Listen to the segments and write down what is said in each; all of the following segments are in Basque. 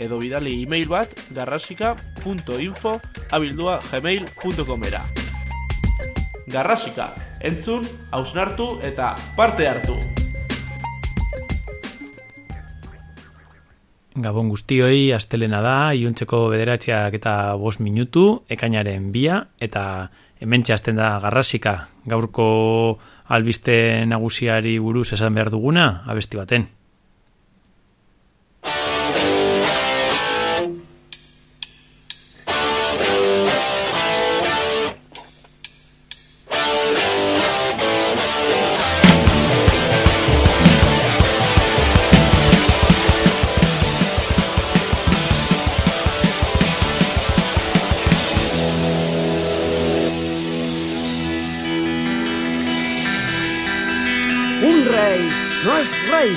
Edo bidali e-mail bat garrasika.info abildua gmail.com era garrasika, entzun, hausnartu eta parte hartu. Gabon guztioi, astelena da, iuntzeko bederatziak eta bos minutu, ekainaren bia, eta hemen txasten da garrasika, gaurko albiste nagusiari buruz esan behar duguna, abesti baten.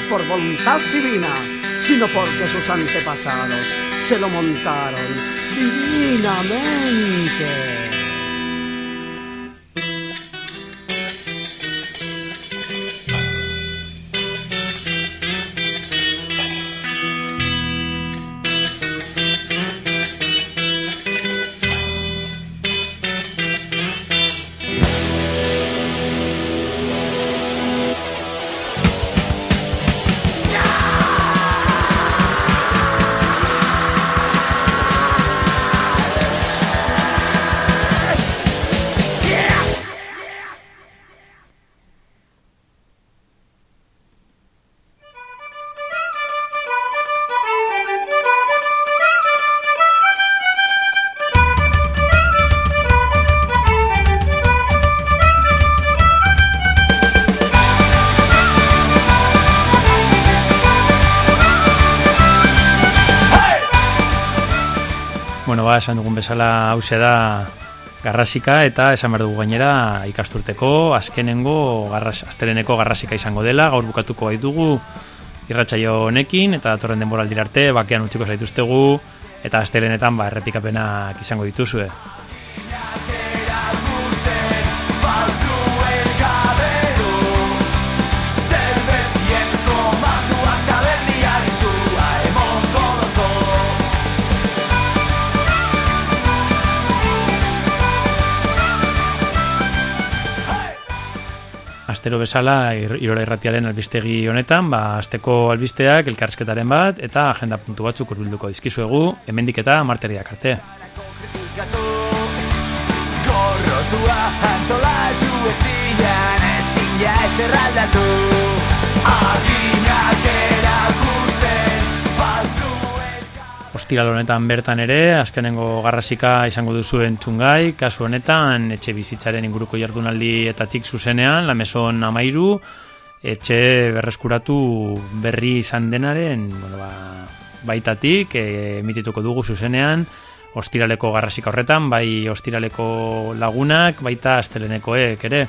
Por voluntad divina, sino porque sus antepasados se lo montaron divinamente. Bueno, ba, esan dugun bezala hause da garrasika eta esan behar dugu gainera ikasturteko azkenengo garras, astereneko garrasika izango dela, gaur bukatuko baitugu irratsaio honekin eta datorren denbora arte bakean utziko zaituztegu eta astelenetan ba, errepikapenak izango dituzue. Astero bezala irora irratiaren albistegi honetan, ba, asteko albisteak, elkarrezketaren bat, eta agenda puntu batzuk urbilduko dizkizuegu, hemendik eta marteriak arte. Gorrotua antolatu ezian ezin ja ezerraldatu ostiral honetan bertan ere, azkenengo garrasika izango duzu entzungai, kasu honetan, etxe bizitzaren inguruko jardunaldi etatik zuzenean, lameson amairu, etxe berreskuratu berri izan denaren, bueno, ba, baitatik, e, emitituko dugu zuzenean, ostiraleko garrasika horretan, bai ostiraleko lagunak, baita astelenekoek ere.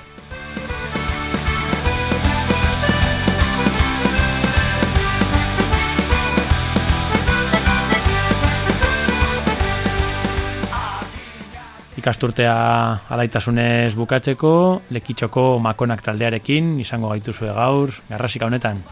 Ikasturtea alaitasunez bukatzeko, lekitxoko makonak taldearekin, izango gaituzue gaur, garrasika honetan.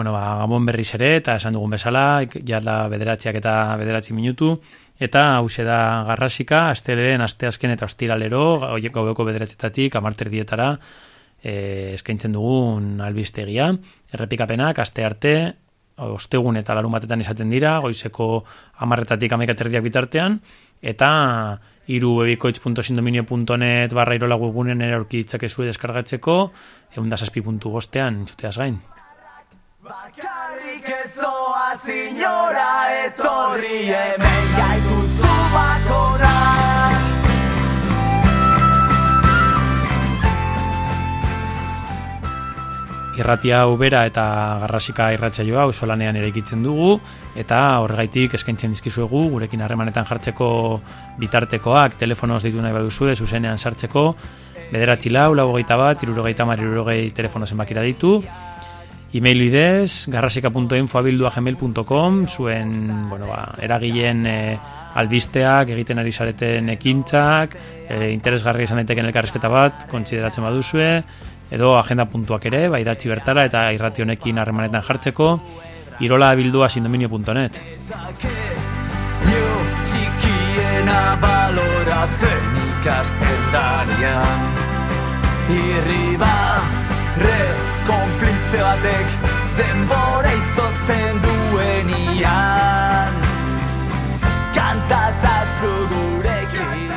Bueno, ba, gabon berriz ere, eta esan dugun bezala, jala bederatziak eta bederatzi minutu, eta hause da garrasika, asteleen, asteazken eta ostiralero, gaubeko bederatzetatik, amarter dietara, e, eskaintzen dugun albiztegia, errepikapenak, aste arte, ostegun eta larun batetan izaten dira, goizeko amarretatik amekaterdiak bitartean, eta iru ebikoitz.sindominio.net barra irola webunen ere aurkitzak ezue deskargatzeko, da puntu bostean, entzuteaz gain. Bakarrik ez zoa zinora etorri hemen. Gaitu zubakora Irratia ubera eta garrasika irratsaioa oso lanean ere ikitzen dugu eta horregaitik eskaintzen dizkizuegu gurekin harremanetan jartzeko bitartekoak. Telefonoz ditu nahi baduzue zuzenean sartzeko. Bederatzi lau, lau hogeita bat, irurogeita mar, irurogei telefono zenbakira ditu Email bidez, garrasika.info.gmail.com zuen, bueno, ba, eragileen e, albisteak, egiten ari zareten ekintzak, e, interesgarri izan daiteken elkarrezketa bat, kontsideratzen baduzue, edo agenda puntuak ere, bai datzi bertara eta irrati honekin harremanetan jartzeko, irola bildua sindominio.net. ikasten darian Irriba, re, konplize batek denbora izozten duenian. Kanta zazru gurekin.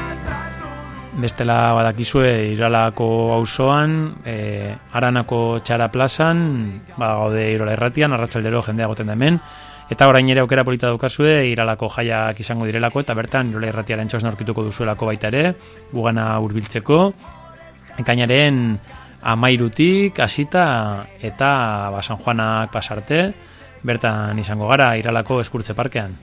Bestela badakizue iralako auzoan e, aranako txara plazan, ba, gaude irola erratian, arratsaldero jendea goten da hemen, eta orain ere aukera polita daukazue, iralako jaiak izango direlako, eta bertan irola erratiaren txosna aurkituko duzuelako baita ere, gugana hurbiltzeko, ekainaren amairutik, hasita eta ba, San Juanak pasarte, bertan izango gara iralako eskurtze parkean.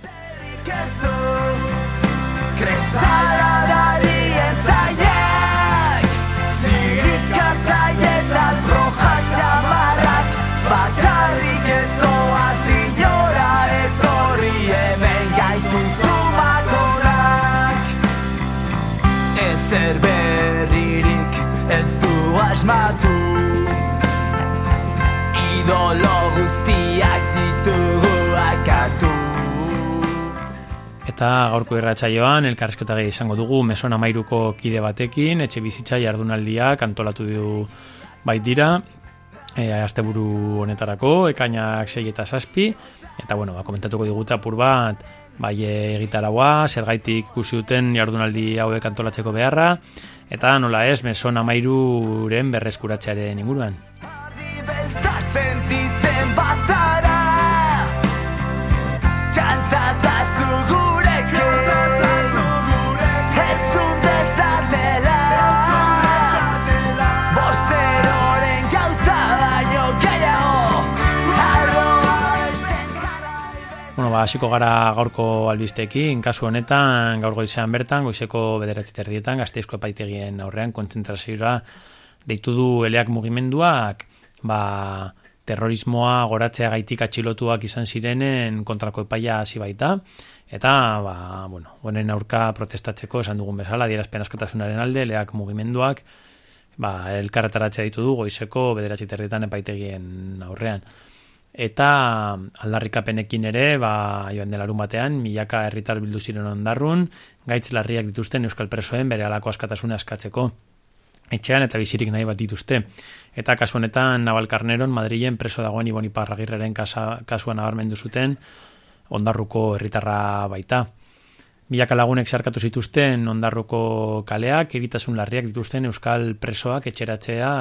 Eta gaurko irratsaioan elkarrezketa izango dugu mesona mairuko kide batekin, etxe bizitza jardunaldiak antolatu du bait dira. e, asteburu honetarako, ekainak sei eta zazpi, eta bueno, ba, komentatuko digute apur bat, bai egitaragoa, zergaitik ikusi duten jardunaldi hauek antolatzeko beharra, eta nola ez, meson amairuren berreskuratzearen inguruan. Sentitzen ba, hasiko gara gaurko albisteekin, kasu honetan, gaur goizean bertan, goizeko bederatzi terdietan, gazteizko epaitegien aurrean, kontzentrazioa deitu du eleak mugimenduak, ba, terrorismoa goratzea gaitik atxilotuak izan zirenen kontrako epaia baita, eta, ba, bueno, honen aurka protestatzeko esan dugun bezala, dierazpen askatasunaren alde, eleak mugimenduak, ba, elkarretaratzea ditu du goizeko bederatzi terdietan epaitegien aurrean eta aldarrikapenekin ere, ba, joan delarun batean, milaka herritar bildu ziren ondarrun, gaitz larriak dituzten euskal presoen bere alako askatasuna askatzeko etxean eta bizirik nahi bat dituzte. Eta kasu honetan Navalkarneron Madrilen preso dagoen Ibon Iparragirreren kasuan nabarmendu zuten ondarruko herritarra baita. Milaka lagunek zarkatu zituzten ondarruko kaleak, eritasun larriak dituzten euskal presoak etxeratzea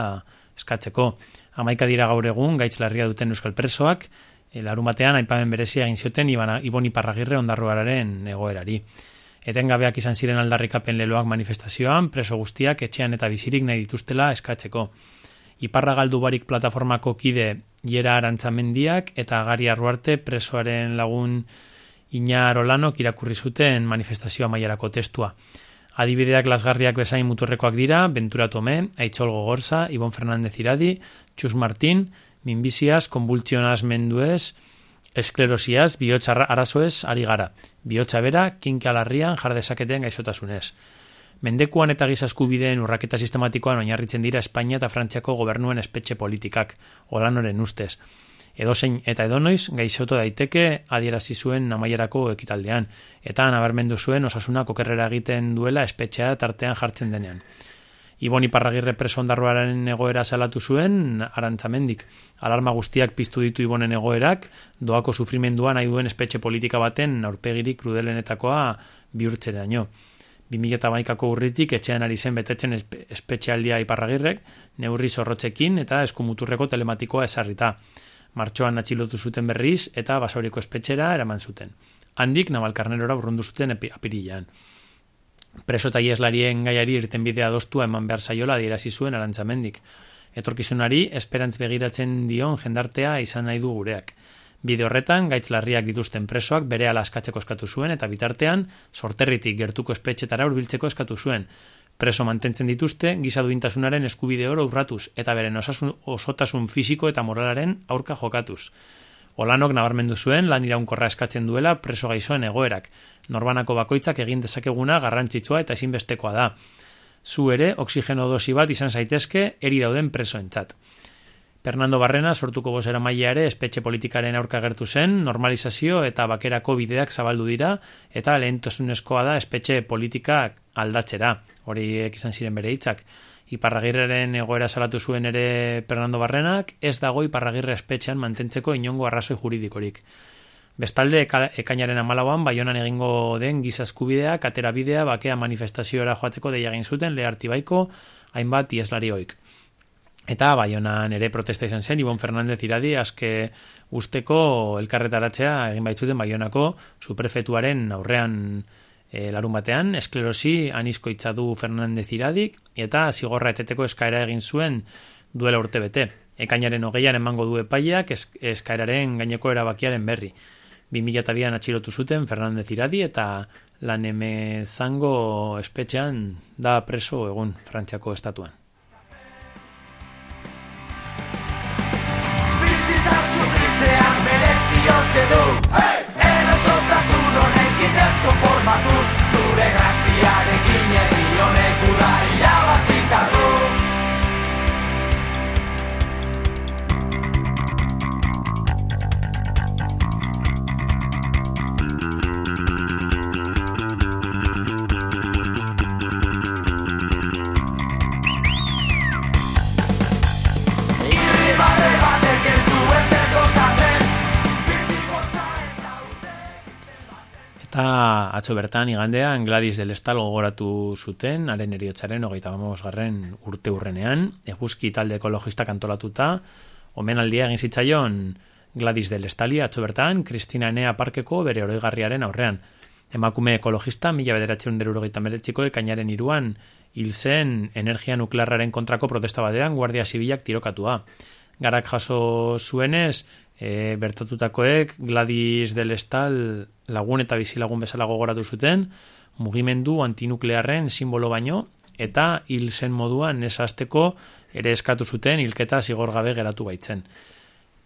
eskatzeko amaika dira gaur egun, gaitz larria duten euskal presoak, e, larun batean, aipamen berezia egin zioten, ibana, iboni parragirre ondarruararen egoerari. Etengabeak izan ziren aldarrikapen leloak manifestazioan, preso guztiak etxean eta bizirik nahi dituztela eskatzeko. Iparra galdu barik plataformako kide jera arantzamendiak eta gari arruarte presoaren lagun Iñar Olanok irakurri zuten manifestazioa maiarako testua. Adibideak lasgarriak bezain muturrekoak dira, Ventura Tome, Aitzol Gogorza, Ibon Fernández Iradi, Txus Martín, Minbiziaz, Konbultzionaz Menduez, Esklerosiaz, Biotza Arazoez, Ari Gara. Biotza Bera, Kinkalarrian, Jardezaketen Gaizotasunez. Mendekuan eta gizasku bideen urraketa sistematikoan oinarritzen dira Espainia eta Frantziako gobernuen espetxe politikak, olanoren ustez edozein eta edonoiz gaixoto daiteke adierazi zuen namaierako ekitaldean, eta nabarmendu zuen osasuna kokerrera egiten duela espetxea tartean jartzen denean. Iboni Parragirre preso egoera salatu zuen arantzamendik. Alarma guztiak piztu ditu Ibonen egoerak, doako sufrimendua nahi duen espetxe politika baten aurpegirik krudelenetakoa bihurtzeraino. 2008ko urritik etxean ari zen betetzen espetxealdia iparragirrek, neurri zorrotzekin eta eskumuturreko telematikoa esarrita martxoan atxilotu zuten berriz eta basauriko espetxera eraman zuten. Handik nabalkarnerora urrundu zuten apirilean. Preso eta ieslarien gaiari irten bidea doztua eman behar saiola adierazi zuen arantzamendik. Etorkizunari esperantz begiratzen dion jendartea izan nahi du gureak. Bide horretan, gaitz larriak dituzten presoak bere askatzeko eskatu zuen eta bitartean, sorterritik gertuko espetxetara urbiltzeko eskatu zuen, preso mantentzen dituzte giza duintasunaren eskubide oro urratuz eta beren osasun, osotasun fisiko eta moralaren aurka jokatuz. Olanok nabarmendu zuen lan iraunkorra eskatzen duela preso gaizoen egoerak. Norbanako bakoitzak egin dezakeguna garrantzitsua eta ezinbestekoa da. Zu ere, oksigeno dosi bat izan zaitezke eri dauden presoentzat. Fernando Barrena sortuko bozera maila ere espetxe politikaren aurka gertu zen, normalizazio eta bakerako bideak zabaldu dira eta lehentosunezkoa da espetxe politikak aldatzera horiek izan ziren bere hitzak. Iparragirreren egoera salatu zuen ere Fernando Barrenak, ez dago Iparragirre espetxean mantentzeko inongo arrazoi juridikorik. Bestalde, ekainaren amalauan, baionan egingo den gizaskubidea, katera bidea, bakea manifestazioera joateko deiagin zuten leharti baiko, hainbat ieslari oik. Eta baionan ere protesta izan zen, Ibon Fernandez iradi, azke usteko elkarretaratzea egin baitzuten baionako suprefetuaren aurrean e, larun batean, esklerosi anizko itzadu Fernandez iradik, eta zigorra eteteko eskaera egin zuen duela urte bete. Ekainaren hogeian emango du epaileak eskaeraren gaineko erabakiaren berri. 2002an atxilotu zuten Fernandez iradi eta lan zango espetxean da preso egun Frantziako estatuan. Mereziote du, hey! erosotasun honekin ez konformatu. Zure graziarekin egi honek uda Eta atzo bertan igandean Gladys del Estal gogoratu zuten, haren eriotzaren hogeita garren urte urrenean, eguzki talde ekologista kantolatuta, omenaldia egin zitzaion Gladys del Estali atzo bertan, Kristina Enea Parkeko bere oroigarriaren aurrean. Emakume ekologista, mila bederatzen derurogeita meretziko ekainaren iruan, hil zen energia nuklearraren kontrako protesta batean Guardia Zibilak tirokatua. Garak jaso zuenez, e, bertatutakoek Gladys del Estal lagun eta bizilagun bezala gogoratu zuten, mugimendu antinuklearren simbolo baino, eta hil zen moduan nesazteko ere eskatu zuten hilketa zigor gabe geratu baitzen.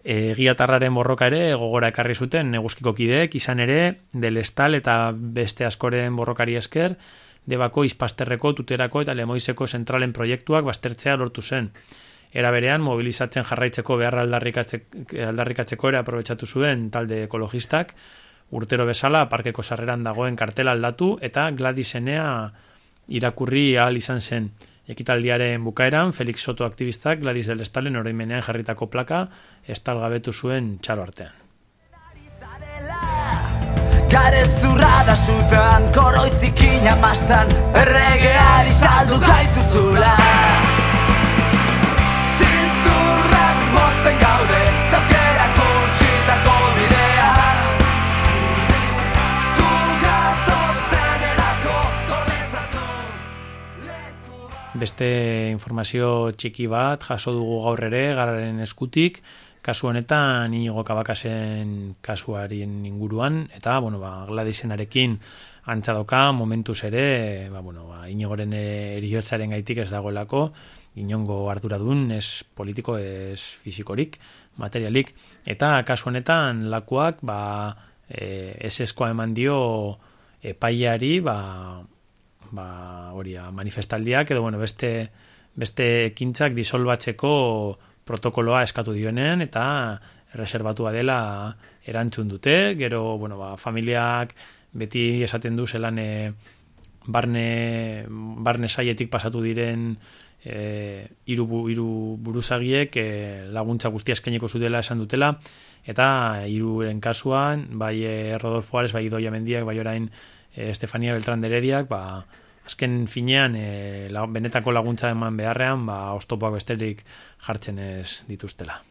Egiatarraren borroka ere gogora ekarri zuten neguzkiko kideek, izan ere, del estal eta beste askoren borrokari esker, debako izpasterreko, tuterako eta lemoizeko zentralen proiektuak bastertzea lortu zen. Era berean, mobilizatzen jarraitzeko beharra aldarrikatzeko ere aprobetsatu zuen talde ekologistak, urtero bezala parkeko sarreran dagoen kartela aldatu eta Gladisenea irakurri ahal izan zen. Ekitaldiaren bukaeran, Felix Soto aktivistak Gladys del Estalen oroimenean jarritako plaka estalgabetu zuen txalo artean. Gare zurra da sutan, koroizikin amastan, erregeari saldu gaitu Beste informazio txiki bat, jaso dugu gaur ere, gararen eskutik, kasu honetan inigo kabakasen kasuarien inguruan, eta, bueno, ba, gladisenarekin antzadoka momentuz ere, ba, bueno, ba, inigoren eriotzaren gaitik ez dagoelako, inongo arduradun, ez politiko, ez fizikorik, materialik, eta kasu honetan lakuak, ba, e, ez eskoa eman dio epaiari, ba, ba, hori, manifestaldiak, edo, bueno, beste, beste ekintzak disolbatzeko protokoloa eskatu dionen eta reservatua dela erantzun dute, gero, bueno, ba, familiak beti esaten du zelan e, barne, barne saietik pasatu diren e, iru, iru buruzagiek e, laguntza guztia eskeneko zutela esan dutela, eta iruren kasuan, bai Rodolfo Ares, bai Idoia Mendiak, bai orain e, Estefania Beltran Derediak, ba, azken finean e, la, benetako laguntza eman beharrean ba ostopoak besterik jartzen ez dituztela.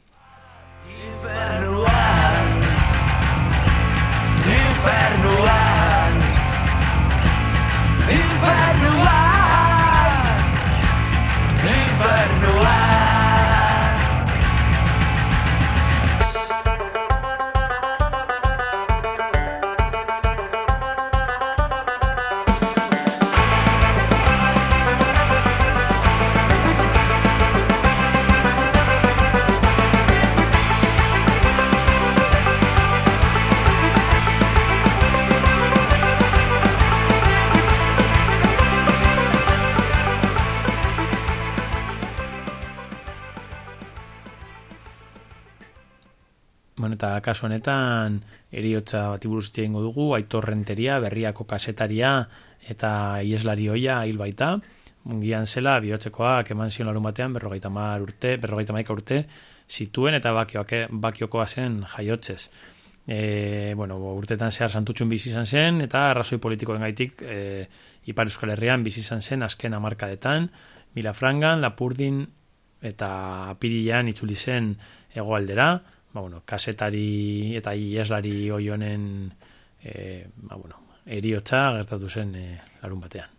Infernuan Infernuan! Infernuan! Infernuan eta honetan eriotza bat iburuz dugu, aitor renteria, berriako kasetaria eta ieslari hoia hil baita, mungian zela bihotzekoak eman zion larun batean berrogeita mar urte, berrogeita maika urte zituen eta bakioak, bakiokoa zen jaiotzez. E, bueno, urtetan zehar santutxun bizi izan zen eta arrazoi politikoen gaitik e, Ipar Euskal Herrian bizi izan zen azken amarkadetan, Mila Frangan, Lapurdin eta Apirian itzuli zen egoaldera, ba, bueno, kasetari eta ieslari hoi honen e, ba, bueno, eriotza gertatu zen e, larun batean.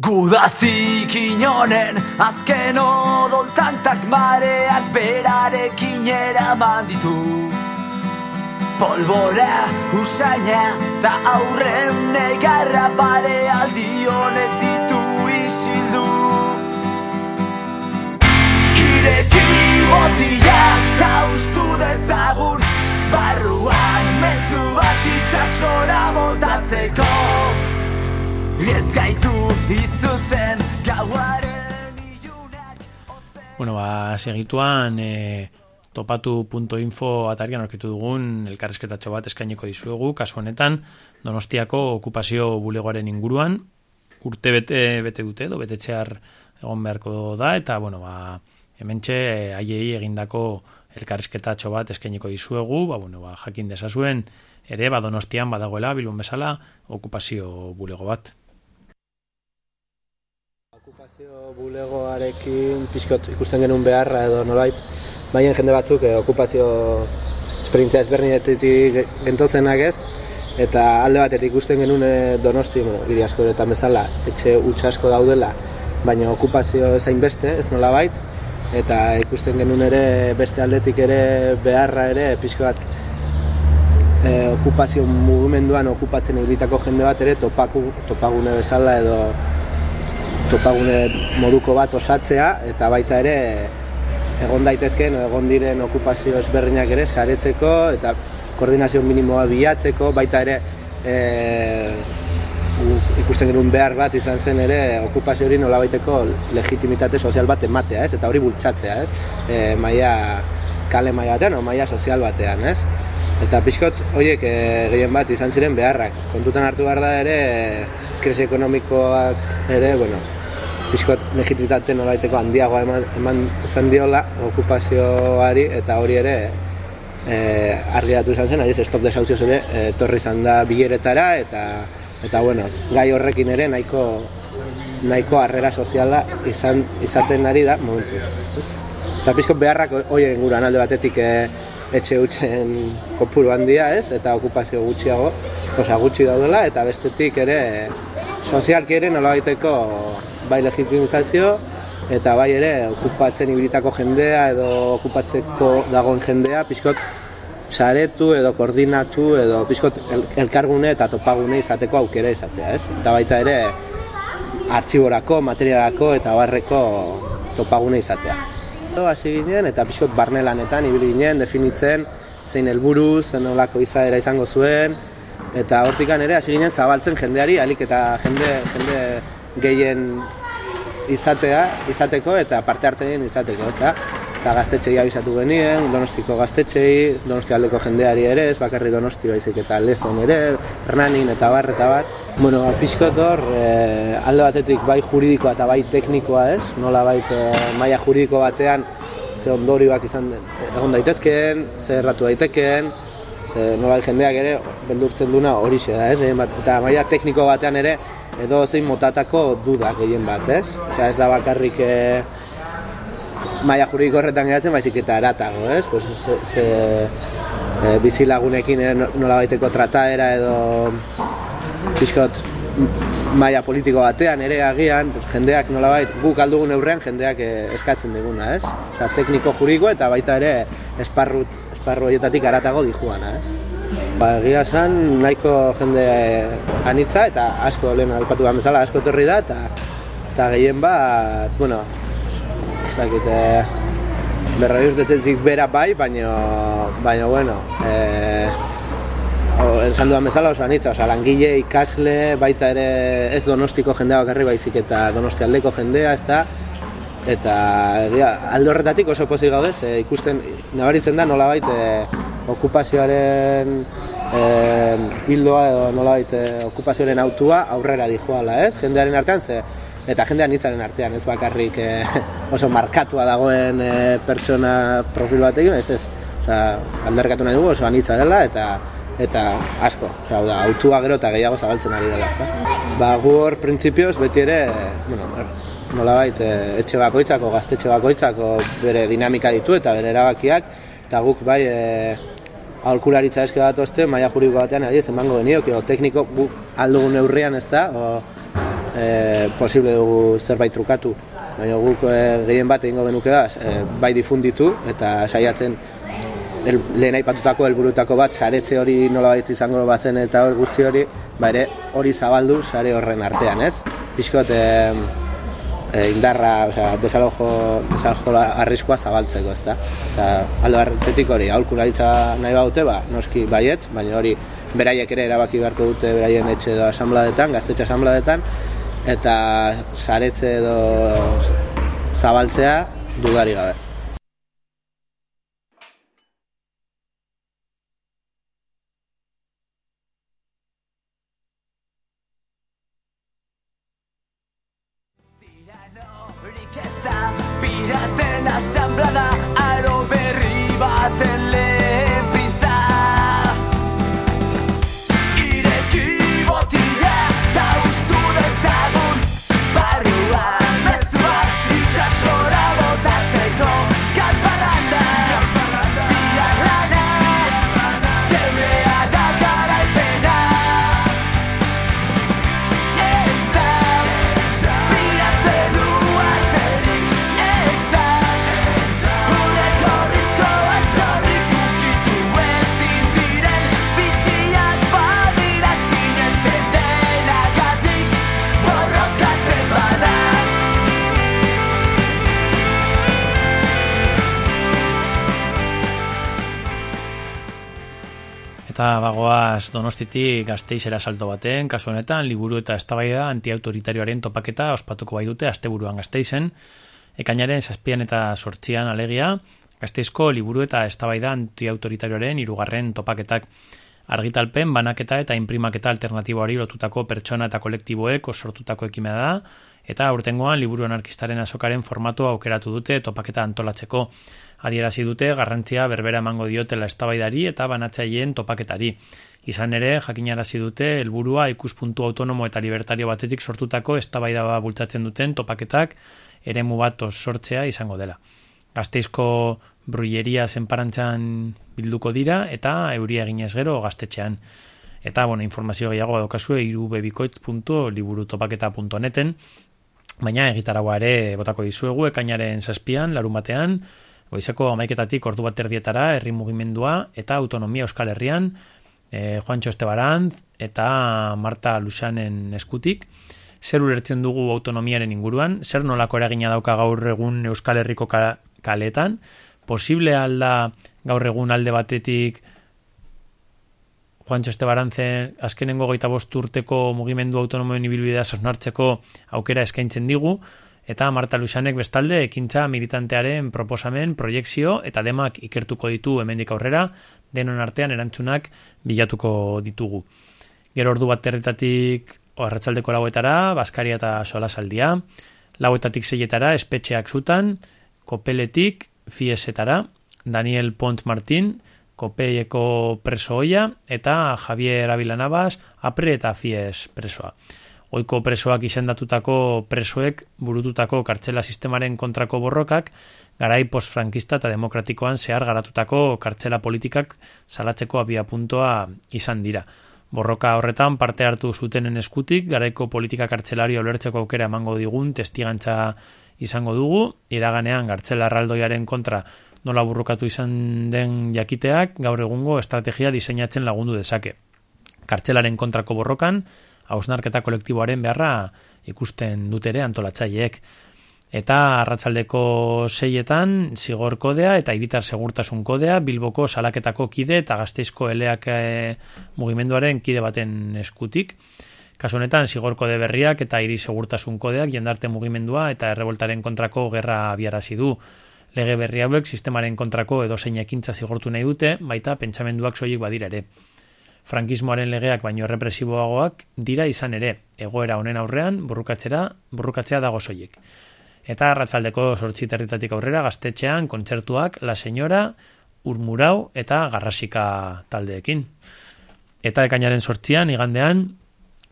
Gudazik inonen azken odoltantak mareak berarekin eraman ditu Polbora usaina ta aurren negarra bare aldionet ditu isildu ireki botila ta ustu dezagun barruan mezu bat itxasora botatzeko ez gaitu izutzen gauaren ilunak Bueno, ba, segituan e, topatu.info atarian orkitu dugun elkarrezketatxo bat eskaineko dizuegu, kasu honetan Donostiako okupazio bulegoaren inguruan urte bete, bete dute, do betetxear egon beharko da, eta, bueno, ba, hementxe haiei egindako elkarrizketatxo bat eskainiko dizuegu, ba, bueno, ba, jakin desazuen, ere, ba, donostian badagoela, bilun bezala, okupazio bulego bat. Okupazio bulegoarekin pixkot ikusten genuen beharra edo nolait, baien jende batzuk eh, okupazio esperientzia ezberdinetik gentozenak ez, eta alde batetik ikusten genuen eh, donosti, bueno, hiri asko eta bezala, etxe utxasko daudela, baina okupazio zain beste, ez nola bait, eta ikusten genuen ere beste aldetik ere beharra ere pixko bat e, okupazio mugimenduan okupatzen egitako jende bat ere topaku, topagune bezala edo topagune moduko bat osatzea eta baita ere egon daitezkeen egon diren okupazio ezberdinak ere saretzeko eta koordinazio minimoa bilatzeko baita ere e, ikusten genuen behar bat izan zen ere okupazio hori nolabaiteko legitimitate sozial bat ematea, ez? Eta hori bultzatzea, ez? E, maia kale maia batean, o maia sozial batean, ez? Eta pixkot, horiek e, gehien bat izan ziren beharrak. Kontutan hartu behar da ere, krisi ekonomikoak ere, bueno, pixkot legitimitate nolaiteko handiagoa eman, eman izan diola okupazioari eta hori ere e, argi datu izan zen, adiz, stop desauzioz ere e, izan da bileretara eta eta bueno, gai horrekin ere nahiko nahiko harrera soziala izan izaten ari da momentu. Eta pixkot beharrak hori guran alde batetik e, etxe hutzen kopuru handia ez, eta okupazio gutxiago, osa gutxi daudela, eta bestetik ere sozialki ere nola bai legitimizazio eta bai ere okupatzen ibilitako jendea edo okupatzeko dagoen jendea pixkot saretu edo koordinatu edo pixkot elkargune eta topagune izateko aukera izatea, ez? Eta baita ere artxiborako, materialako eta barreko topagune izatea. Hasi ginen eta pixkot barnelanetan ibili ginen definitzen zein helburu, zen olako izaera izango zuen eta hortikan ere hasi ginen zabaltzen jendeari, alik eta jende, jende gehien izatea, izateko eta parte hartzen izateko, ez da? Eta gaztetxei abizatu genien, donostiko gaztetxei, donosti aldeko jendeari ere, ez bakarri donosti baizik eta lezon ere, hernanin eta bar, eta bar. Bueno, apizkotor, e, eh, alde batetik bai juridikoa eta bai teknikoa ez, nola bai e, maia juridiko batean ze ondorioak izan egon daitezkeen, ze erratu daitekeen, ze nola jendeak ere beldurtzen duna hori da ez, eta maia tekniko batean ere edo zein motatako dudak gehien bat, ez? Osea, ez da bakarrik e, maia juridiko horretan geratzen, baizik eta eratago, ez? Pues, ze, ze, e, bizilagunekin nola baiteko trataera edo pixkot maia politiko batean ere agian, pues, jendeak nolabait guk aldugun neurrean jendeak e, eskatzen diguna, ez? Osea, tekniko juridiko eta baita ere esparru, esparru horietatik aratago dijuana, ez? Ba, egia esan, nahiko jende anitza eta asko lehen behar bezala asko etorri da eta eta gehien bat, bueno, zakit, e, berroi urtetetik bera bai, baina, baina, bueno, e, esan duan bezala oso anitza, oso langile, ikasle, baita ere ez donostiko jendea bakarri baizik eta donosti aldeko jendea, ez da, eta ja, alde horretatik oso pozik gaudez, e, ikusten, nabaritzen da nola baita, e, okupazioaren eh, hildoa edo nolabait eh, okupazioaren autua aurrera dijoala, ez? Jendearen artean ze eta jendean hitzaren artean, ez bakarrik eh, oso markatua dagoen eh, pertsona profil batekin, ez ez. Osea, alderkatu nahi dugu oso anitza dela eta eta asko, osea, da, autua gero eta gehiago zabaltzen ari dela, ez? Ba, gu hor printzipioz beti ere, bueno, nolabait, eh, etxe bakoitzako, gaztetxe bakoitzako bere dinamika ditu eta bere erabakiak, eta guk bai, e, aholkularitza eske bat oste, maia juridiko batean adiez, emango genio, o tekniko gu aldugu neurrian ez da, o, e, posible dugu zerbait trukatu. Baina guk e, gehien bat egingo genuke da, e, bai difunditu eta saiatzen el, lehen aipatutako helburutako bat saretze hori nola izango bazen eta hori guzti hori, ba ere hori zabaldu sare horren artean, ez? Piskot, e, indarra, osea, desalojo, desalojo arriskoa zabaltzeko, ezta? Eta aldo hartetik hori, aholkularitza nahi baute, ba, noski baietz, baina hori beraiek ere erabaki beharko dute beraien etxe edo asambladetan, gaztetxe asambladetan, eta saretze edo zabaltzea dudari gabe. Donostitik gazteizera salto baten, kasu honetan, liburu eta eztabaida antiautoritarioaren topaketa ospatuko bai dute asteburuan gazteizen. Ekainaren zazpian eta sortzian alegia, gazteizko liburu eta eztabaida antiautoritarioaren irugarren topaketak argitalpen, banaketa eta imprimaketa alternatiboari lotutako pertsona eta kolektiboek osortutako ekimena da, eta aurtengoan liburu anarkistaren azokaren formatua aukeratu dute topaketa antolatzeko. Adierazi dute garrantzia berbera emango diotela eztabaidari eta banatzaileen topaketari. Izan ere, jakinarazi dute helburua ikuspuntu autonomo eta libertario batetik sortutako eztabaida bultzatzen duten topaketak eremu bat sortzea izango dela. Gazteizko bruilleria zenparantzan bilduko dira eta euria eginez gero gaztetxean. Eta, bueno, informazio gehiago badokazue irubebikoitz.liburutopaketa.neten baina egitaragua ere botako dizuegu ekainaren zazpian, larun batean, goizeko amaiketatik ordu bat erdietara, herri mugimendua eta autonomia euskal herrian, e, Juancho Estebarantz eta Marta Lusanen eskutik, zer ulertzen dugu autonomiaren inguruan, zer nolako eragina dauka gaur egun euskal herriko kaletan, posible alda gaur egun alde batetik Juancho Estebarantzen azkenengo goita urteko mugimendu autonomoen ibilbidea sasnartzeko aukera eskaintzen digu, eta Marta Lusanek bestalde ekintza militantearen proposamen, proiektzio eta demak ikertuko ditu hemendik aurrera, denon artean erantzunak bilatuko ditugu. Gero ordu bat territatik arratzaldeko lauetara, Baskaria eta Solasaldia, lauetatik zeietara, espetxeak zutan, Kopeletik, Fiesetara, Daniel Pont Martin, Kopeieko preso oia, eta Javier Avilanabas, apre eta Fies presoa. Oiko presoak izendatutako presoek burututako kartzela sistemaren kontrako borrokak, garai postfrankista eta demokratikoan zehar garatutako kartzela politikak salatzeko abia puntoa izan dira. Borroka horretan parte hartu zutenen eskutik, garaiko politika kartzelari olertzeko aukera emango digun testigantza izango dugu, iraganean gartzela arraldoiaren kontra nola burrokatu izan den jakiteak, gaur egungo estrategia diseinatzen lagundu dezake. Kartzelaren kontrako borrokan, hausnarketa kolektiboaren beharra ikusten dutere antolatzaileek eta arratsaldeko seietan zigor kodea eta iritar segurtasun kodea Bilboko salaketako kide eta gazteizko eleak e, mugimenduaren kide baten eskutik. Kasu honetan zigor kode berriak eta iri segurtasun kodeak jendarte mugimendua eta errevoltaren kontrako gerra abiarazi du. Lege berri hauek sistemaren kontrako edo ekintza zigortu nahi dute, baita pentsamenduak soilik badira ere. Frankismoaren legeak baino represiboagoak dira izan ere, egoera honen aurrean burrukatzera, burrukatzea dago soilik eta arratsaldeko sortzi territatik aurrera gaztetxean kontzertuak La Señora, Urmurau eta Garrasika taldeekin. Eta ekainaren sortzian, igandean,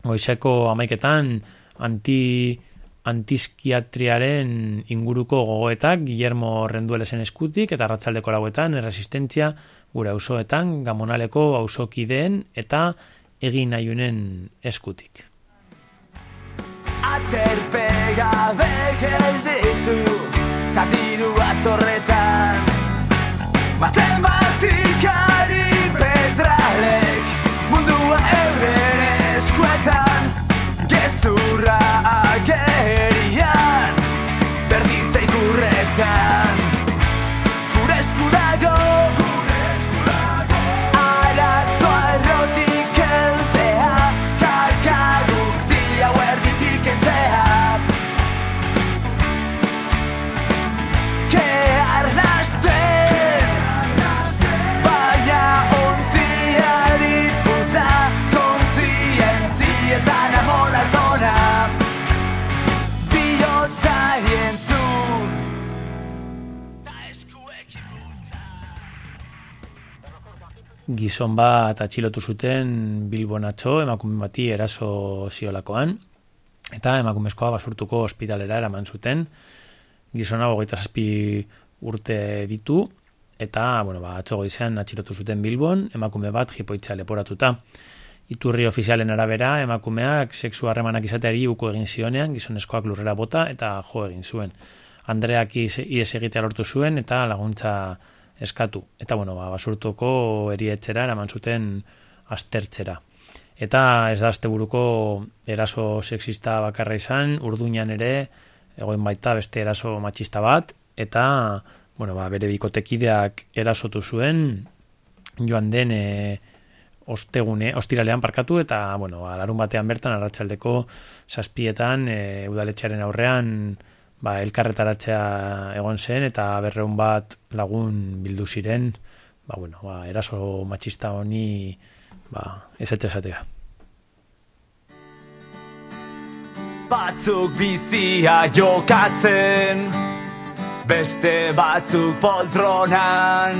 goizeko amaiketan anti, antizkiatriaren inguruko gogoetak Guillermo Renduelesen eskutik eta arratsaldeko lauetan erresistentzia gure auzoetan gamonaleko auzokideen eta egin nahiunen eskutik. Aterpega begelditu Ta diru azorretan gizon bat atxilotu zuten Bilbonatxo emakume bati eraso ziolakoan. Eta emakumezkoa basurtuko ospitalera eraman zuten. Gizona hogeita zazpi urte ditu. Eta bueno, ba, atzo goizean atxilotu zuten Bilbon emakume bat jipoitza leporatuta. Iturri ofizialen arabera emakumeak sexu harremanak izateari uko egin zionean gizonezkoak lurrera bota eta jo egin zuen. Andreak ies egitea lortu zuen eta laguntza eskatu. Eta, bueno, ba, basurtuko erietxera eraman zuten aztertzera. Eta ez da buruko eraso sexista bakarra izan, urduñan ere, egoin baita beste eraso matxista bat, eta, bueno, ba, bere bikotekideak erasotu zuen, joan den e, ostegune, ostiralean parkatu eta, bueno, ba, larun batean bertan arratsaldeko saspietan e, udaletxearen aurrean ba, elkarretaratzea egon zen eta berreun bat lagun bildu ziren. Ba, bueno, ba, eraso matxista honi ba, ez etxesatea. Batzuk bizia jokatzen Beste batzuk poltronan.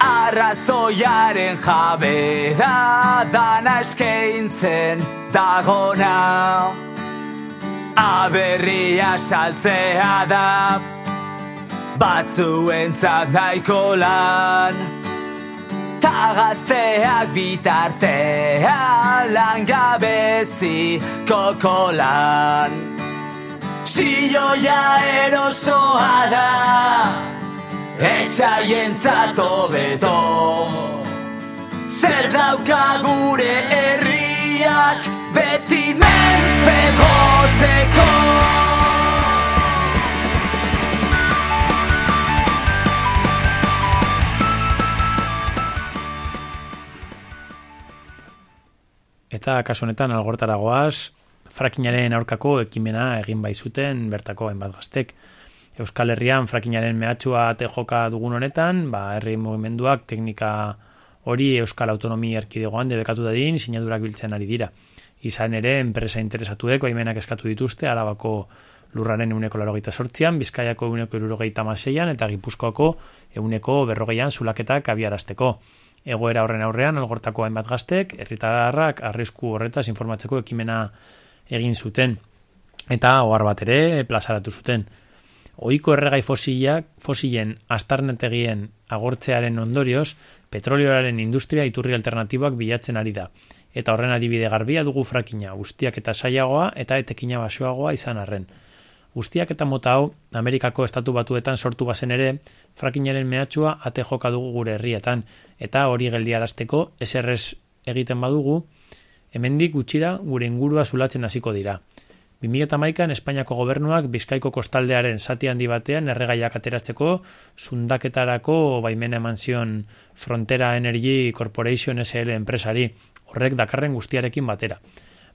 Arrazoiaren jabera dana eskaintzen dagona Aberria saltzea da batzuentzat nahiko lan. Ta gazteak bitartea langabezi kokolan Zioia erosoa da Etxaientzat beto Zer dauka gure herriak Beti menpe Eta kasu honetan algortara goaz, frakinaren aurkako ekimena egin bai zuten bertako hainbat gaztek. Euskal Herrian frakinaren mehatxua ate joka dugun honetan, ba, herri mugimenduak teknika hori Euskal Autonomi Erkidegoan debekatu dadin, sinadurak biltzen ari dira. Izan ere, enpresa interesatuek baimenak eskatu dituzte, arabako lurraren euneko larogeita sortzian, bizkaiako euneko erurogeita maseian, eta gipuzkoako euneko berrogeian zulaketak abiarazteko egoera horren aurrean algortako hainbat gaztek, herritarrak arrisku horretaz informatzeko ekimena egin zuten eta ohar bat ere plazaratu zuten. Ohiko erregai fosilak, fosilen astarnetegien agortzearen ondorioz, petrolioaren industria iturri alternatiboak bilatzen ari da. Eta horren adibide garbia dugu frakina, guztiak eta saiagoa eta etekina basoagoa izan arren. Guztiak eta mota hau, Amerikako estatu batuetan sortu bazen ere, frakinaren mehatxua ate joka dugu gure herrietan, eta hori geldiarazteko eserrez egiten badugu, hemendik gutxira gure ingurua zulatzen hasiko dira. 2008an Espainiako gobernuak Bizkaiko kostaldearen zati handi batean erregaiak ateratzeko zundaketarako baimena eman zion Frontera Energy Corporation SL enpresari, horrek dakarren guztiarekin batera.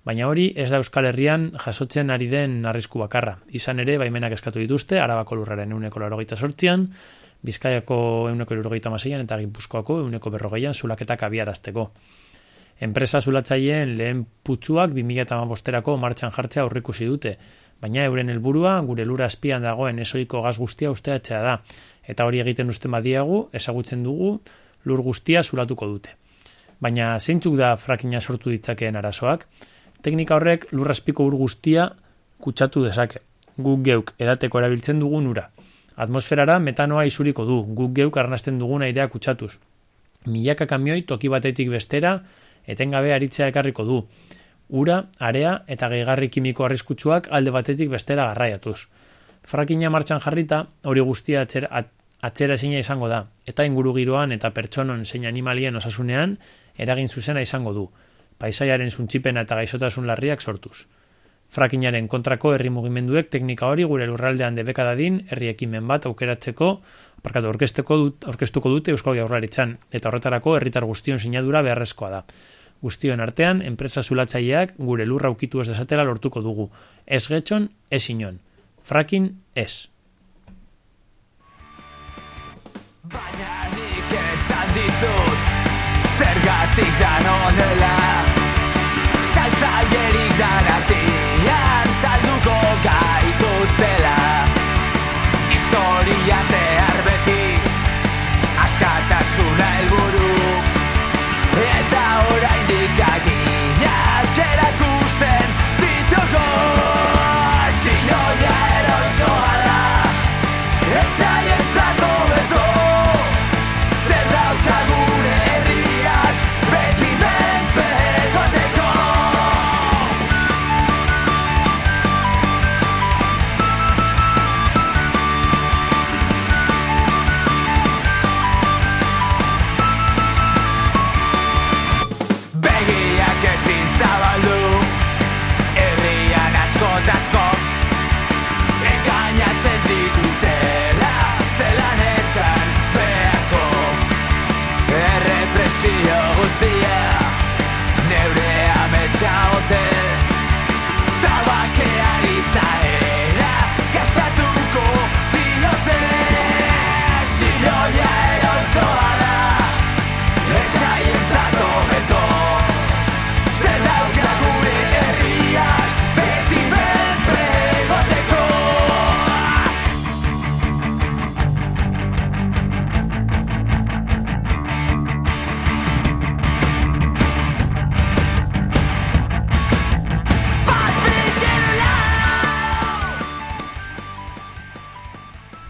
Baina hori ez da Euskal Herrian jasotzen ari den arrisku bakarra. Izan ere, baimenak eskatu dituzte, arabako lurraren euneko larogeita sortzian, bizkaiako euneko larogeita maseian eta gipuzkoako euneko berrogeian zulaketak abiarazteko. Enpresa zulatzaileen lehen putzuak 2008erako martxan jartzea aurrikusi dute, baina euren helburua gure lura azpian dagoen esoiko gaz guztia usteatzea da, eta hori egiten uste badiagu, ezagutzen dugu, lur guztia zulatuko dute. Baina zeintzuk da frakina sortu ditzakeen arazoak, teknika horrek lurraspiko ur guztia kutsatu dezake. Guk geuk edateko erabiltzen dugun ura. Atmosferara metanoa isuriko du, guk geuk arnasten dugun airea kutsatuz. Milaka kamioi toki batetik bestera etengabe aritzea ekarriko du. Ura, area eta gehigarri kimiko arriskutsuak alde batetik bestera garraiatuz. Frakina martxan jarrita, hori guztia atzera, atzera ezina izango da, eta inguru giroan eta pertsonon zein animalien osasunean eragin zuzena izango du paisaiaren suntzipena eta gaizotasun larriak sortuz. Frakinaren kontrako herri mugimenduek teknika hori gure lurraldean debeka dadin herri ekimen bat aukeratzeko, parkatu orkesteko dut, orkestuko dute Eusko Jaurlaritzan eta horretarako herritar guztion sinadura beharrezkoa da. Guztion artean, enpresa zulatzaileak gure lurra ukitu ez desatela lortuko dugu. Ez getxon, ez inon. Frakin, ez. Baina nik esan dizut Zergatik dan onela Saltzailerik dan artian Salduko gaituztela Historia zehar beti Askatasuna elburu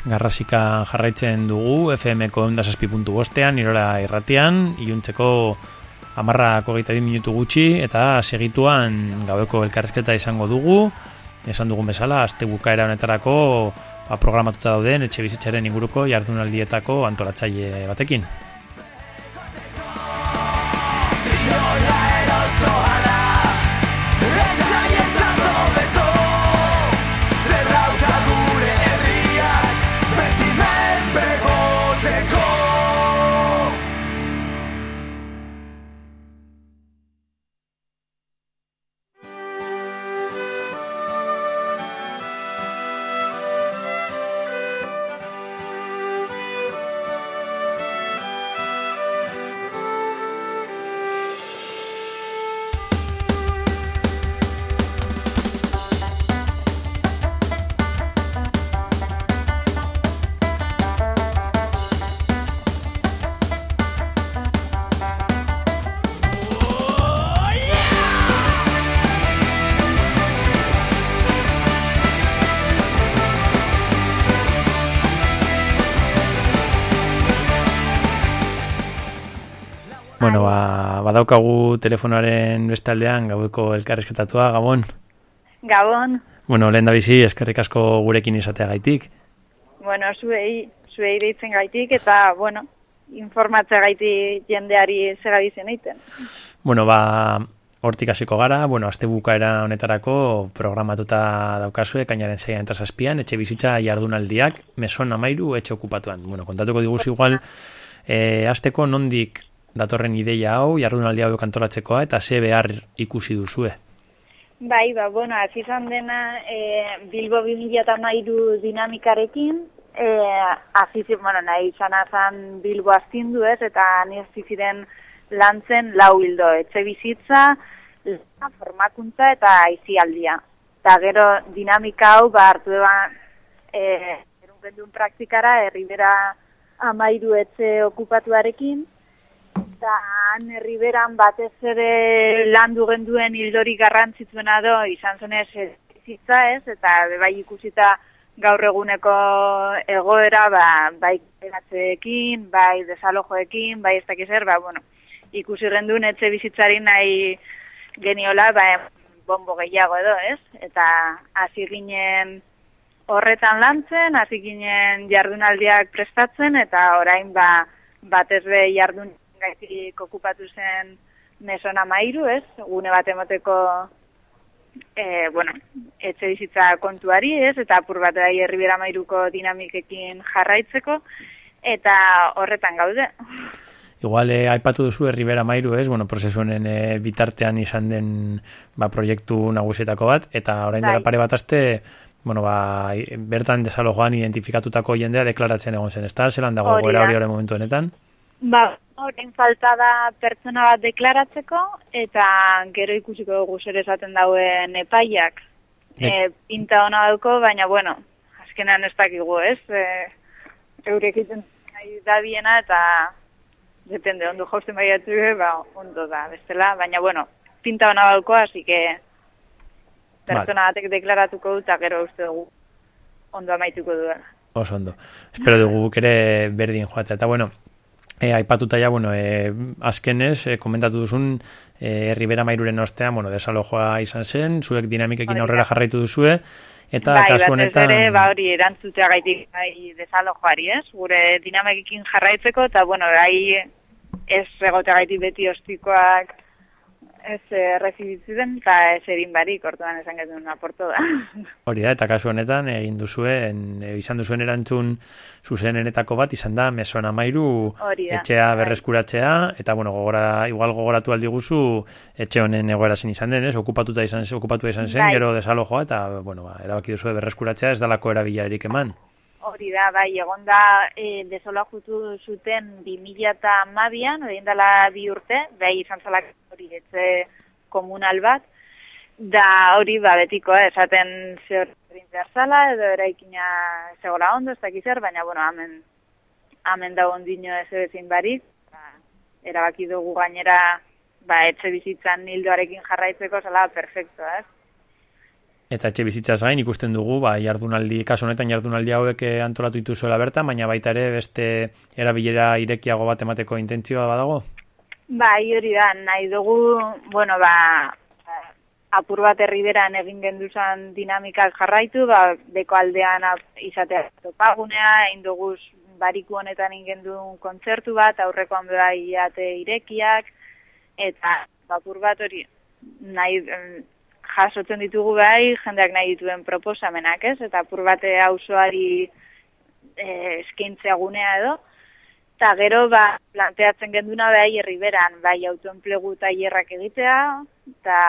garrasika jarraitzen dugu FM-ko eundazazpi.bostean, bostean, irora irratian, iluntzeko amarrako gaita minutu gutxi, eta segituan gaueko elkarrezketa izango dugu, esan dugun bezala, azte bukaera honetarako ba, programatuta dauden etxe bizitzaren inguruko jardunaldietako antolatzaile batekin. Badaukagu telefonoaren bestaldean gaueko elkarrezketatua, Gabon. Gabon, Bueno, lehen da bizi, eskerrik asko gurekin izateagaitik. bueno, zuei, zuei deitzen gaitik, eta, bueno, informatzea gaitik jendeari segabizen egiten. Bueno, ba, hortik hasiko gara, bueno, azte bukaera honetarako programatuta daukazue, kainaren zeian eta zazpian, etxe bizitza jardunaldiak, meson amairu etxe okupatuan. Bueno, kontatuko diguz igual, e, azteko nondik datorren ideia hau, jardunaldi hau kantoratzekoa, eta ze behar ikusi duzue. Bai, ba, bueno, hasi izan dena e, Bilbo 2013 dinamikarekin, e, hasi zi- bueno, nahi izan azan Bilbo astindu ez, eta ni hasi ziren lantzen lau hildo, etxe bizitza, formakuntza eta aizialdia. Eta gero dinamika hau, ba, hartu eban, e, erungendun praktikara, herribera amairu etxe okupatuarekin, eta han herriberan batez ere landu genduen hildori garrantzitsuena do izan zenez bizitza ez, eta bai ikusita gaur eguneko egoera, ba, bai eratzeekin, bai desalojoekin, bai ez dakiz ba, bueno, ikusi genduen etxe bizitzari nahi geniola, ba, bombo gehiago edo, ez? Eta hasi ginen horretan lantzen, hasi ginen jardunaldiak prestatzen, eta orain ba, batez be jardun gaitik okupatu zen mesona mairu, ez? Gune bat emoteko e, bueno, etxe bizitza kontuari, ez? Eta apur bat bai herribera mairuko dinamikekin jarraitzeko, eta horretan gaude. Igual, eh, aipatu duzu Herribera Mairu, ez? Bueno, prozesu honen eh, bitartean izan den ba, proiektu nagusietako bat, eta orain dela Bai. pare bat aste, bueno, ba, bertan desalojoan identifikatutako jendea deklaratzen egon zen, ezta? Zelan dago Hori goera da. hori momentu honetan? Ba, orain falta da pertsona bat deklaratzeko, eta gero ikusiko dugu zer esaten dauen epaiak. E- E, pinta ona dauko, baina, bueno, azkenean ez dakigu, ez? E, eurek egiten nahi dabiena, eta depende, ondo jausten baiatu, ba, ondo da, bestela, baina, bueno, pinta ona dauko, así que pertsona batek deklaratuko dut, eta gero uste dugu ondo amaituko duela. Oso ondo. Espero dugu ere berdin joatea. Eta bueno, e, aipatuta ja, bueno, e, azkenez, e, komentatu duzun, e, Herribera Mairuren ostean, bueno, desalojoa izan zen, zuek dinamikekin aurrera jarraitu duzue, eta bai, kasu honetan... ere, ba hori erantzutea gaitik bai desalojoari, ez? Gure dinamikekin jarraitzeko, eta bueno, bai ez egotea gaitik beti ostikoak ez errezibitzen, eta ez erin barik, orduan esan getuen aporto da. Hori da, eta kasu honetan egin duzuen, e, izan duzuen erantzun zuzenenetako bat, izan da mesona mairu Hori da, etxea berreskuratzea, eta bueno, gogora, igual gogoratu aldi guzu etxe honen egoera zen izan den, ez? Okupatuta izan, okupatua izan zen, Bai. gero desalojoa, eta bueno, ba, erabaki duzu berreskuratzea ez dalako erabilarik eman. Hori da, bai, egon da e, desola jutu zuten 2012an, hori dela bi urte, bai izan zalak hori etxe komunal bat, da hori ba betiko, eh, esaten zer behar zala, edo eraikina zegoela ondo, ez dakiz zer, baina, bueno, hemen, hemen da ondino ez ezin barik, ba, erabaki dugu gainera, ba, etxe bizitzan hildoarekin jarraitzeko zela perfecto, ez? Eta etxe bizitzaz gain ikusten dugu, ba, jardunaldi, kasu honetan jardunaldi hauek eh, antolatu dituzuela bertan, baina baita ere beste erabilera irekiago bat emateko intentzioa badago? Bai, hori da, nahi dugu, bueno, ba, apur bat herriberan egin genduzan dinamikak jarraitu, ba, beko aldean izatea topagunea, egin dugu bariku honetan egin duen kontzertu bat, aurrekoan bai irekiak, eta ba, apur bat hori nahi jasotzen ditugu bai, jendeak nahi dituen proposamenak, ez? Eta apur bate auzoari e, eskaintzea gunea edo, Eta gero, ba, planteatzen genduna bai herriberan, bai autoenplegu tailerrak egitea, eta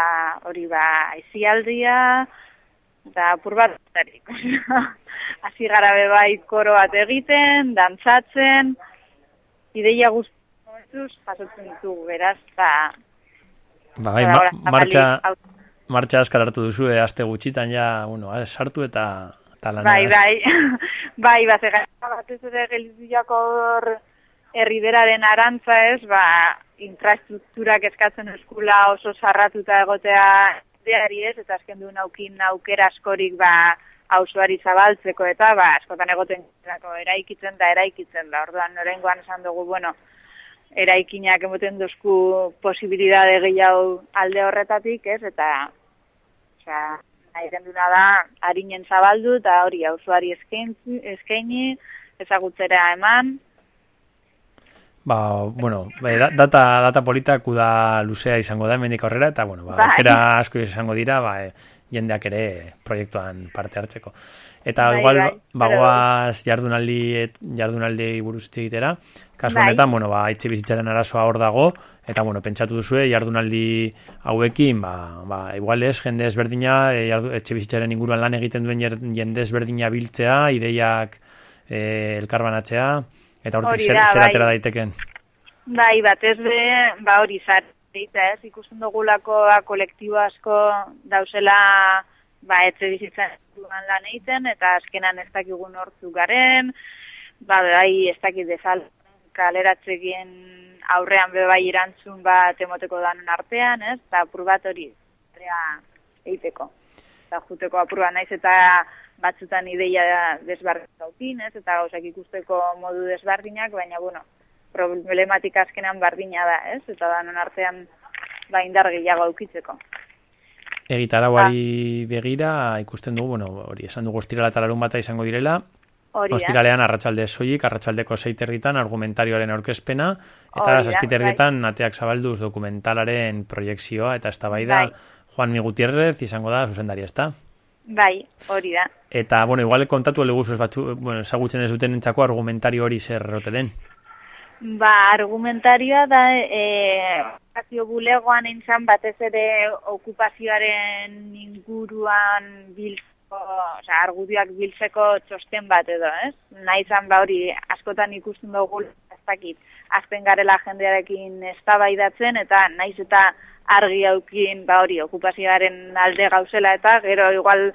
hori ba, ezialdia, eta apur bat. Hasi gara be bai koro bat egiten, dantzatzen, ideia guztiz jasotzen ditugu, beraz, ba, Ba, bai, ba, ma- martxa, martxa askar hartu duzu, e, aste gutxitan ja, bueno, sartu eta, lanera, Bai, ez? bai, bai, ba, ze gaina batez ere geliziak hor herriberaren arantza ez, ba, infrastrukturak eskatzen eskula oso sarratuta egotea ideari ez, eta azken duen aukin aukera askorik, ba, auzoari zabaltzeko eta, ba, askotan egoten eraikitzen da, eraikitzen da, orduan norengoan esan dugu, bueno, eraikinak emoten dozku posibilidade gehiago alde horretatik, ez, eta, osea, nahi genduna da, harinen zabaldu eta hori auzoari eskaini, eskaini, ezagutzera eman, Ba, bueno, bai, da- data, data politak uda luzea izango da hemendik aurrera, eta, bueno, ba, Bai. aukera asko izango dira, ba, e, jendeak ere proiektuan parte hartzeko. Eta Bai, igual, bai, bagoaz jardunaldi, jardunaldi buruz hitz egitera, kasu Bai. honetan, bueno, ba, etxe bizitzaren arazoa hor dago, eta, bueno, pentsatu duzue, jardunaldi hauekin, ba, ba, igual ez, jende ezberdina, e, etxe bizitzaren inguruan lan egiten duen jende ezberdina biltzea, ideiak e, elkarbanatzea, eta hortik zer, zer bai. atera daiteken. Bai, batez be, ba hori zar, deita ez, ikusten dugulako ba, kolektibo asko dauzela, ba, etxe bizitzan duan lan egiten, eta azkenan ez dakigun hortzu garen, ba, bai, ez dakit dezal, kaleratzegien aurrean be bai erantzun bat emoteko danon artean, ez, eta apur bat hori, area egiteko. Eta juteko apurua naiz eta batzutan ideia desberdin daukin, ez, eta gauzak ikusteko modu desberdinak, baina, bueno, problematika azkenan bardina da, ez? Eta danon artean ba indar gehiago aukitzeko. Egitarauari Ah. begira ikusten dugu, bueno, hori esan dugu ostirala eta larun bata izango direla, Hori da. ostiralean arratsalde soilik, arratsaldeko seiterritan argumentarioaren aurkezpena, eta Hori da, zazpiterritan ateak zabalduz dokumentalaren proiekzioa, eta eztabaida Bai. Juan Mi Gutierrez izango da zuzendari, ezta? Bai, hori da. Eta, bueno, igual kontatu eleguzu ez batzu, bueno, ezagutzen ez duten entzako argumentario hori zer rote den. Ba, argumentarioa da, e, bulegoan eintzan batez ere okupazioaren inguruan biltzeko, osea, argudioak biltzeko txosten bat edo, ez? Naizan ba hori askotan ikusten dugu ez dakit, azten garela jendearekin eztabaidatzen eta naiz eta argi aukin ba hori okupazioaren alde gauzela eta gero igual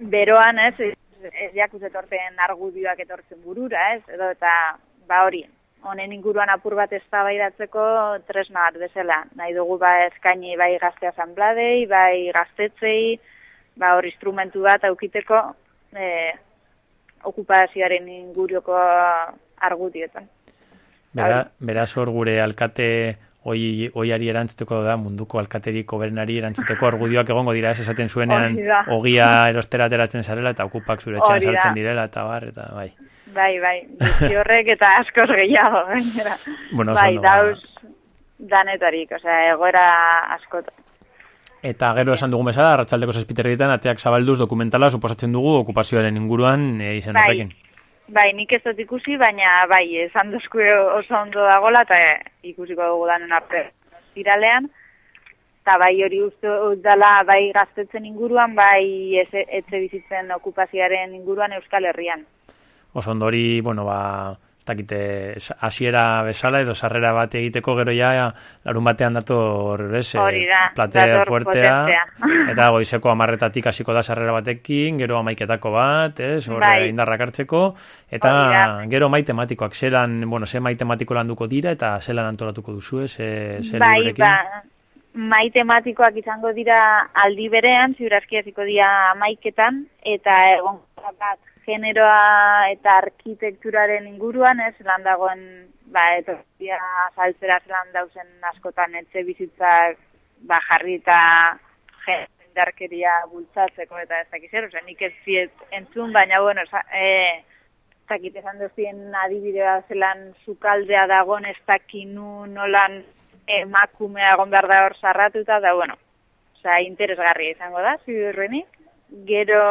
beroan, ez, ez, ez jakuz etorten argudioak etortzen burura, ez, edo eta ba hori, honen inguruan apur bat eztabaidatzeko tresna bat bezala. Nahi dugu ba eskaini bai gazte asanbladei, bai gaztetzei, ba hor instrumentu bat aukiteko e, okupazioaren inguruko argudioetan. Bera, beraz hor gure alkate oi, oiari erantzuteko da, munduko alkaterik oberenari erantzuteko argudioak egongo dira, ez esaten zuenean Hori da. ogia erostera ateratzen zarela eta okupak zure etxean sartzen direla eta bar, eta bai. Bai, bai, guzti horrek eta askoz gehiago, gainera. Bueno, bai, ondo, ba. dauz danetarik, osea, egoera askot. Eta gero esan dugun bezala, arratsaldeko zazpiterrietan ateak zabalduz dokumentala suposatzen dugu okupazioaren inguruan e, izen Bai. horrekin. Bai, nik ez dut ikusi, baina bai, esan duzku oso ondo dagola, eta ikusiko dugu danen arte ziralean. Eta bai hori uste dela bai gaztetzen inguruan, bai etxe bizitzen okupazioaren inguruan Euskal Herrian. Oso ondo hori, bueno, ba, ez dakite, hasiera bezala edo sarrera bat egiteko gero ja larun batean dator, ez, eh, da, platea fuertea, potentea. eta goizeko amarretatik hasiko da sarrera batekin, gero amaiketako bat, ez, hor Bai. indarrak hartzeko, eta gero mai tematikoak, zelan, bueno, ze mai tematiko landuko dira, eta zelan antolatuko duzu, ze, ze bai, liburekin? ba, mai tematikoak izango dira aldi berean, ziurazki hasiko dira maiketan, eta egon bat generoa eta arkitekturaren inguruan, ez, lan dagoen, ba, etorria saltzera zelan dauzen askotan etxe bizitzak, ba, jarri eta jendarkeria bultzatzeko eta ez dakiz zer, nik ez ziet entzun, baina, bueno, sa, e, ez dakit esan duzien adibidea zelan sukaldea dagoen ez dakinu nolan emakumea egon behar da hor sarratuta, da, bueno, oza, interesgarria izango da, ziurrenik. Gero,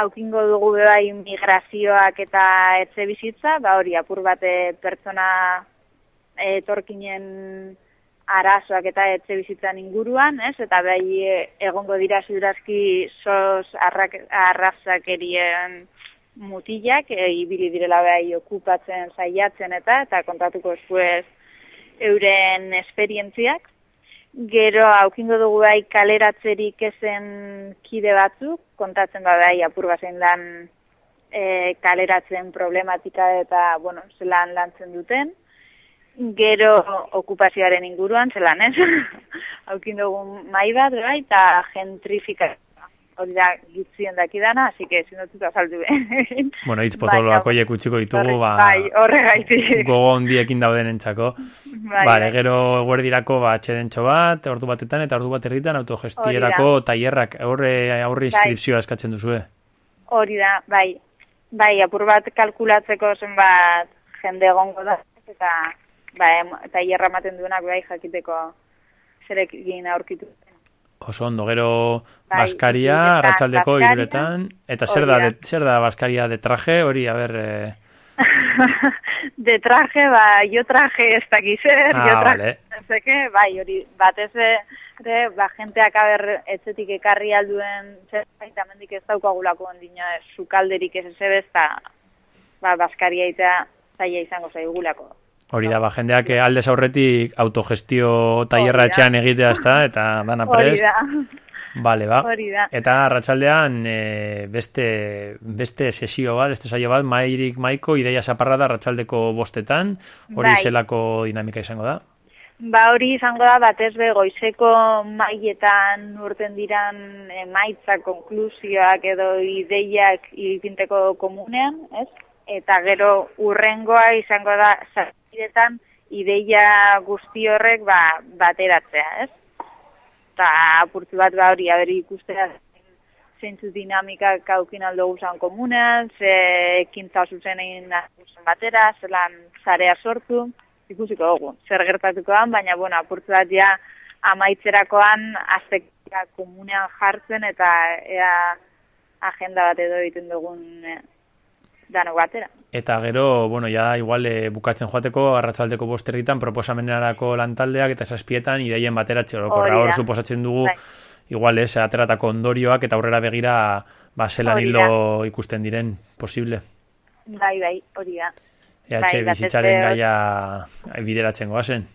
aukingo dugu bai migrazioak eta etxe bizitza, ba hori apur bate pertsona etorkinen arazoak eta etxe bizitzan inguruan, ez? Eta bai egongo dira ziurazki sos arrak, arrazakerien mutilak, e, ibili direla bai okupatzen saiatzen eta eta kontatuko eskuez euren esperientziak. Gero aukingo dugu bai kaleratzerik ezen kide batzuk, kontatzen da bai apur bazen lan e, kaleratzen problematika eta, bueno, zelan lantzen duten. Gero okupazioaren inguruan, zelan ez? Aukin dugu mai bat, bai, eta gentrifikazioa hori da gitzien dakidana, así que ezin dut azaldu. Bueno, hitz potoloak oiek utziko ditugu, ba, bai, horregaitik. gogo ondiekin dauden entzako. Bai, Vale, bai. gero eguerdirako ba, atxedentxo bat, ordu batetan eta ordu bat erditan autogestierako tailerrak aurre, aurre inskripzioa eskatzen duzue. Hori da, bai. Bai, apur bat kalkulatzeko zenbat jende egongo da, eta bai, eta hierra ematen duenak bai jakiteko zerekin aurkitu. Oso ondo, gero Bai, Baskaria, arratsaldeko Baskaria, hiruretan, eta zer da, de, zer da Baskaria de traje, hori, a ber... Eh, de traje, ba, jo traje ez dakiz zer, Ah, jo traje, vale. ez bai, hori, batez ere, ba, jenteak aber etzetik ekarri alduen zerbait, amendik ez daukagulako ondina, sukalderik ez ezebez, eta, ba, baskaria eta zaila izango zaigulako. Hori da, ba, jendeak eh, aldez aurretik autogestio tailerra Hori etxean egitea ez da, eta dana Hori prest. da, Vale, ba. hori da. Eta arratsaldean e, beste, beste sesio bat, beste saio bat, mairik maiko ideia zaparra da arratsaldeko bostetan, hori Bai. zelako dinamika izango da. Ba hori izango da batez be goizeko maietan urten diran emaitzak, konklusioak edo ideiak iripinteko komunean, ez? Eta gero urrengoa izango da sartidetan ideia guzti horrek ba, bateratzea, ez? Eta apurtu bat ba hori aberi ikustea zeintzu dinamikak aukin aldo guzan komunean, ze ekintza zuzenein guzan batera, zelan zarea sortu, ikusiko dugu, zer gertatuko dan, baina, bueno, apurtu bat ja amaitzerakoan aztekia komunean jartzen eta ea agenda bat edo egiten dugun eh, dano batera. Eta gero, bueno, ja igual e, bukatzen joateko, arratsaldeko bosterditan proposamenerako lantaldeak eta zazpietan ideien bateratxe orokorra. Hori. Hor suposatzen dugu, Bai. igual ez, ateratako ondorioak eta aurrera begira ba, zelan Hori hildo ikusten diren posible. Bai, bai, hori da. EH Bai, bizitzaren ere- gaia bideratzen goazen.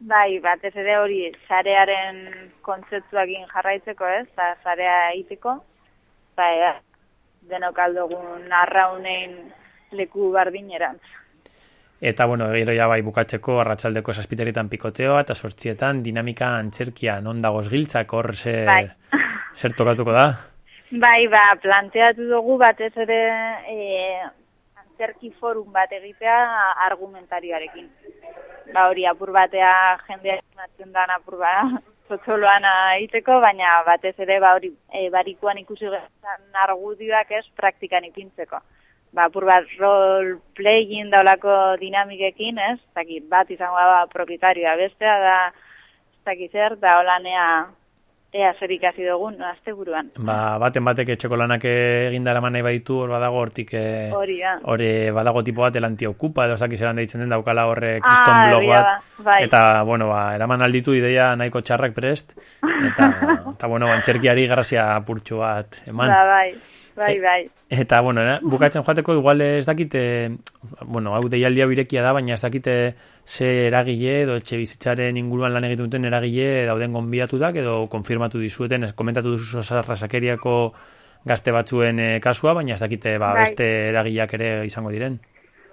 Bai, batez ere hori sarearen kontzeptuakin jarraitzeko, ez? Eta sarea egiteko. Ba, denok aldogun arraunein leku bardinerantz. Eta, bueno, gero ja bai bukatzeko arratsaldeko zazpiteritan pikoteoa eta sortzietan dinamika antzerkia non dagoz giltzak hor zer, Bai. zer tokatuko da. Bai, ba, planteatu dugu batez ere e, antzerki forum bat egitea argumentarioarekin. Ba, hori apur batea jendea ematen dan apur ba, zotzoloan egiteko, baina batez ere ba, hori e, barikuan ikusi gezan argudioak ez praktikan ipintzeko. Ba, apur bat role playing daulako dinamikekin, ez? Zaki, bat izango da propietarioa bestea da, ez dakit zer, da holanea ea zer ikasi dugun, asteburuan. Ba, baten batek etxeko lanak egin dara nahi baditu, hor badago hortik eh, Hori da. hori badago tipo bat elantiokupa edo zaki zelan deitzen den daukala horre kriston Ah, blog bat. da, bai. Eta, bueno, ba, eraman alditu ideia nahiko txarrak prest. Eta, eta bueno, antzerkiari grazia purtsu bat eman. Ba, bai, bai, E- bai. Eta, bueno, eh, bukatzen joateko, igual ez dakite, bueno, hau deialdi hau irekia da, baina ez dakite ze eragile edo etxe bizitzaren inguruan lan egiten duten eragile dauden gonbidatutak edo konfirmatu dizueten, ez komentatu duzu rasakeriako gazte batzuen eh, kasua, baina ez dakite ba, Bai. beste eragileak ere izango diren.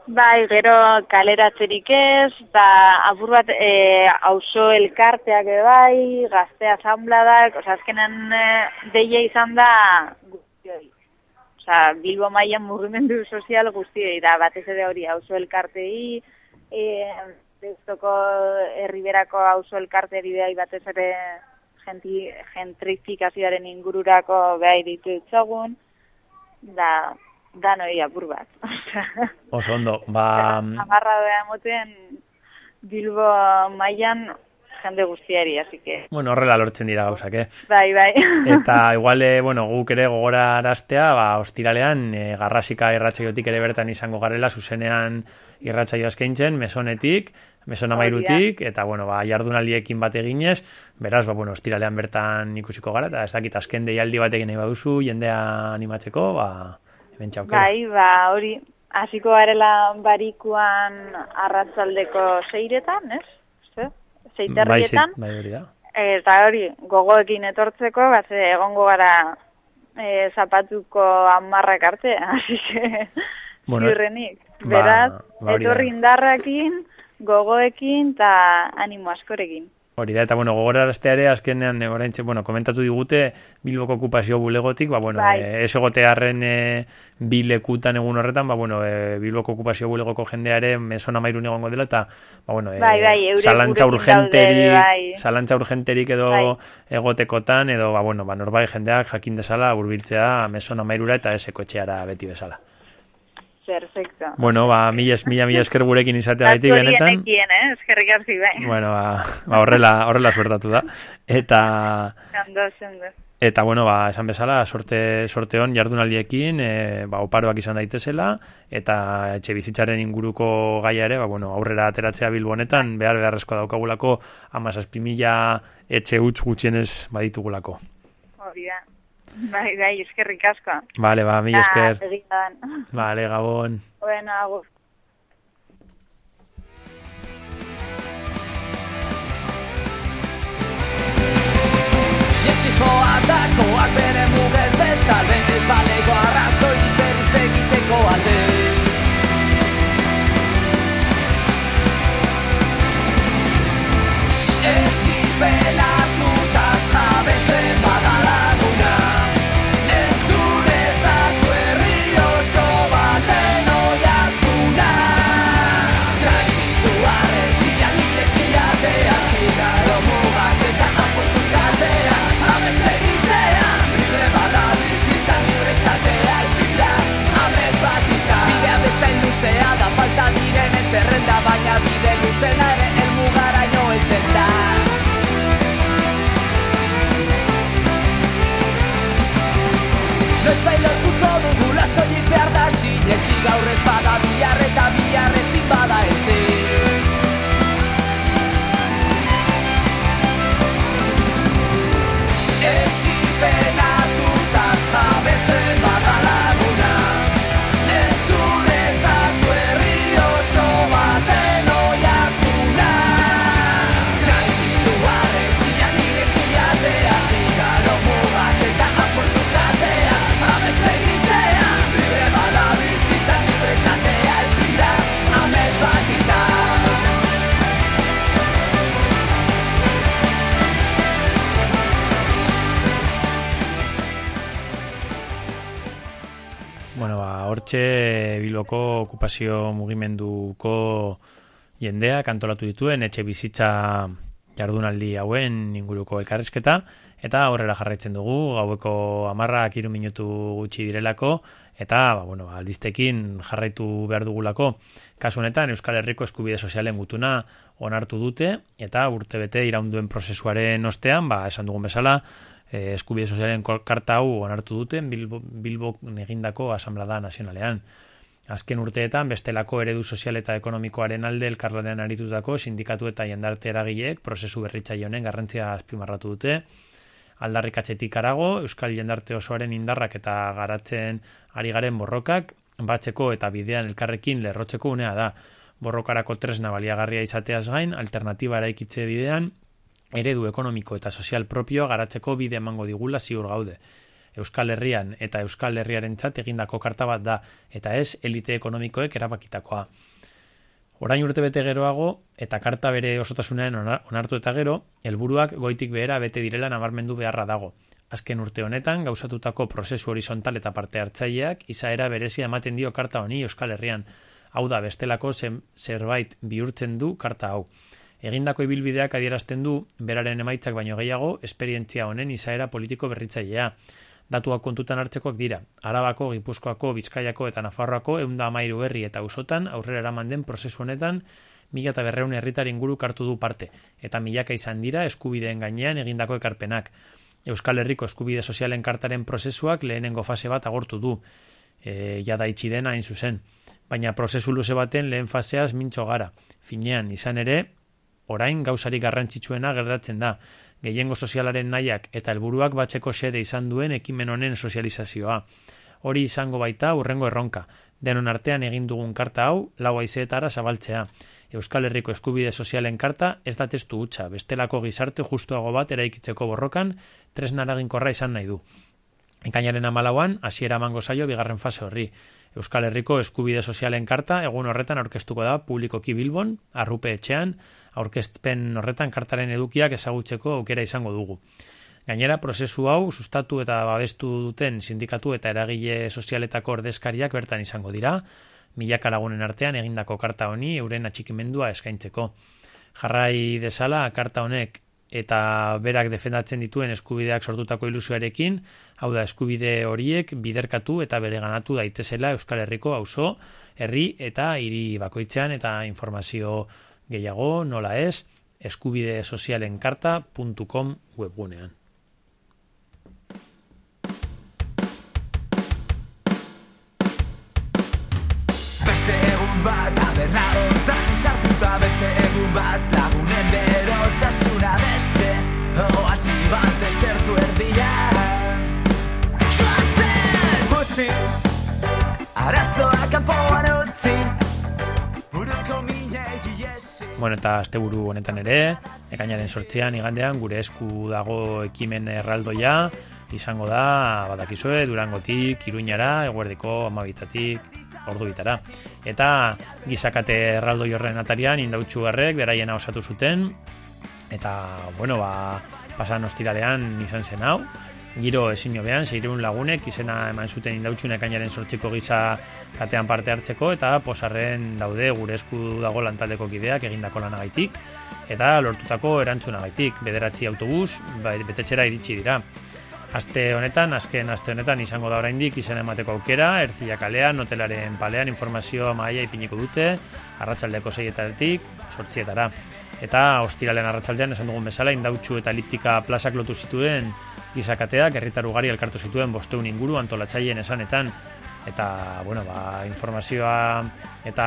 Bai, gero kaleratzerik ez, eta apur bat e, auzo elkarteak bai, gazte asambladak, oza, azkenen e, deia izan da Oza, Bilbo mailan mugimendu sozial guztioi da, batez ere hori auzo elkartei, e, Deustuko herriberako auzo elkarteri bai batez ere genti, gentrifikazioaren ingururako behai ditu itzagun, da, da noi apur bat. Oso ondo, ba... Amarra da moten Bilbo mailan jende guztiari, así que... Bueno, horrela lortzen dira gauzak, eh? Bai, bai. Eta igual, eh, bueno, guk ere gogora araztea, ba, ostiralean, e, garrasika irratsaiotik ere bertan izango garela, zuzenean irratsaio eskaintzen, mesonetik, mesona mairutik, eta, bueno, ba, jardunaldiekin bat eginez, beraz, ba, bueno, ostiralean bertan ikusiko gara, eta ez dakit azken deialdi batekin nahi baduzu, jendea animatzeko, ba, hemen. Bai, ba, hori, hasiko garela barikuan arratzaldeko seiretan, ez? Bai, Seiterrietan. bai, hori da. Eta hori, gogoekin etortzeko, bat egongo gara e, zapatuko amarrak arte, hasi que Bueno, ziurrenik. ba- Beraz, ba da. etorri indarrakin, gogoekin eta animo askorekin. Hori da, eta bueno, gogoraraztea ere, azkenean, e, oraintxe, bueno, komentatu digute, Bilboko okupazio bulegotik, ba, bueno, Bai. e, ez egotearren e, bi lekutan egun horretan, ba, bueno, e, Bilboko okupazio bulegoko jendeare mesona mairun egongo dela, eta, ba, bueno, e, Bai, bai, gurekin urgenterik, bai. zalantza urgenterik edo Bai. egotekotan, edo, ba, bueno, ba, norbait jendeak jakin desala, hurbiltzea mesona mairura eta eseko etxeara beti bezala. Perfecto. Bueno, ba, mila, mila, mila esker gurekin izatea gaitik, Asko benetan. genekien, eh? Eskerrik arzi, bai. Bueno, ba, ba horrela, horrela suertatu da. Eta, Ondo. Eta bueno, ba, esan bezala, sorte, sorte hon jardunaldiekin, e, ba, oparoak izan daitezela, eta etxe bizitzaren inguruko gaia ere, ba, bueno, aurrera ateratzea bilbo honetan, behar beharrezko daukagulako, amazazpi mila etxe huts gutxienez baditugulako. Hori da. Bai, bai, eskerrik asko. Vale, ba, mila esker. Ah, egia dan. Vale, gabon. Bueno, agur. Iesikoa dakoak bere mugez bestalde Ez balego arrazoi berriz egiteko alde Hortxe Bilboko okupazio mugimenduko jendea kantolatu dituen etxe bizitza jardunaldi hauen inguruko elkarrezketa eta horrela jarraitzen dugu gaueko amarrak hiru minutu gutxi direlako eta ba, bueno, ba, aldistekin jarraitu behar dugulako. Kasu honetan Euskal Herriko eskubide sozialen gutuna onartu dute eta urtebete iraunduen prozesuaren ostean ba, esan dugun bezala eh, eskubide sozialen karta hau onartu duten Bilbo, Bilbo egindako asamblada nazionalean. Azken urteetan bestelako eredu sozial eta ekonomikoaren alde elkarlanean aritutako sindikatu eta jendarte eragileek prozesu berritzaile honen garrantzia azpimarratu dute. Aldarrikatzetik arago, Euskal jendarte osoaren indarrak eta garatzen ari garen borrokak, batzeko eta bidean elkarrekin lerrotzeko unea da. Borrokarako tresna baliagarria izateaz gain, alternatiba eraikitze bidean, eredu ekonomiko eta sozial propioa garatzeko bide emango digula ziur gaude. Euskal Herrian eta Euskal Herriaren egindako karta bat da, eta ez elite ekonomikoek erabakitakoa. Orain urte bete geroago, eta karta bere osotasunean onartu eta gero, helburuak goitik behera bete direla nabarmendu beharra dago. Azken urte honetan, gauzatutako prozesu horizontal eta parte hartzaileak, izaera berezia ematen dio karta honi Euskal Herrian. Hau da, bestelako zerbait bihurtzen du karta hau. Egindako ibilbideak adierazten du, beraren emaitzak baino gehiago, esperientzia honen izaera politiko berritzailea datuak kontutan hartzekoak dira. Arabako, Gipuzkoako, Bizkaiako eta Nafarroako eunda amairu herri eta usotan aurrera eraman den prozesu honetan mila eta berreun herritar inguru kartu du parte, eta milaka izan dira eskubideen gainean egindako ekarpenak. Euskal Herriko eskubide sozialen kartaren prozesuak lehenengo fase bat agortu du, e, jada itxi dena hain zuzen. Baina prozesu luze baten lehen faseaz mintxo gara. Finean, izan ere, orain gauzari garrantzitsuena gertatzen da, gehiengo sozialaren nahiak eta helburuak batzeko xede izan duen ekimen honen sozializazioa. Hori izango baita urrengo erronka. Denon artean egin dugun karta hau, lau aizeetara zabaltzea. Euskal Herriko eskubide sozialen karta ez da testu hutsa, bestelako gizarte justuago bat eraikitzeko borrokan, tres naraginkorra izan nahi du. Ekainaren amalauan, hasiera mango zaio bigarren fase horri. Euskal Herriko eskubide sozialen karta egun horretan aurkeztuko da publikoki bilbon, arrupe etxean, aurkezpen horretan kartaren edukiak ezagutzeko aukera izango dugu. Gainera, prozesu hau sustatu eta babestu duten sindikatu eta eragile sozialetako ordezkariak bertan izango dira, milaka lagunen artean egindako karta honi euren atxikimendua eskaintzeko. Jarrai desala, karta honek eta berak defendatzen dituen eskubideak sortutako ilusioarekin, hau da eskubide horiek biderkatu eta bere ganatu daitezela Euskal Herriko auzo herri eta hiri bakoitzean eta informazio gehiago nola ez eskubide sozialen karta.com webgunean. Beste egun bat aberra otan sartuta beste egun bat lagunen berotasuna oasi bat desertu erdia Goazen! Utzi, arazoa kanpoan utzi Buruko minei iesi Bueno, eta asteburu honetan ere, ekainaren sortzean igandean gure esku dago ekimen erraldoia, izango da, badakizue, Durangotik, Iruñara, Eguerdiko, Amabitatik, ordu bitara. Eta gizakate erraldoi horren atarian, indautxu garrek, beraiena osatu zuten, eta, bueno, ba, pasan ostiralean izan zen hau, giro ezin jobean, zeireun lagunek izena eman zuten indautxun ekainaren sortziko giza katean parte hartzeko, eta posarren daude gure esku dago lantaldeko kideak egindako lanagaitik, eta lortutako erantzunagaitik, bederatzi autobus, bai, betetxera iritsi dira. Aste honetan, azken aste honetan izango da oraindik izan emateko aukera, erzia kalean, hotelaren palean informazioa maia ipiniko dute, arratsaldeko seietatik, sortzietara. Eta ostiralean arratsaldean esan dugun bezala, indautxu eta eliptika plazak lotu zituen gizakateak, herritar ugari elkartu zituen bosteun inguru antolatzaileen esanetan, eta, bueno, ba, informazioa eta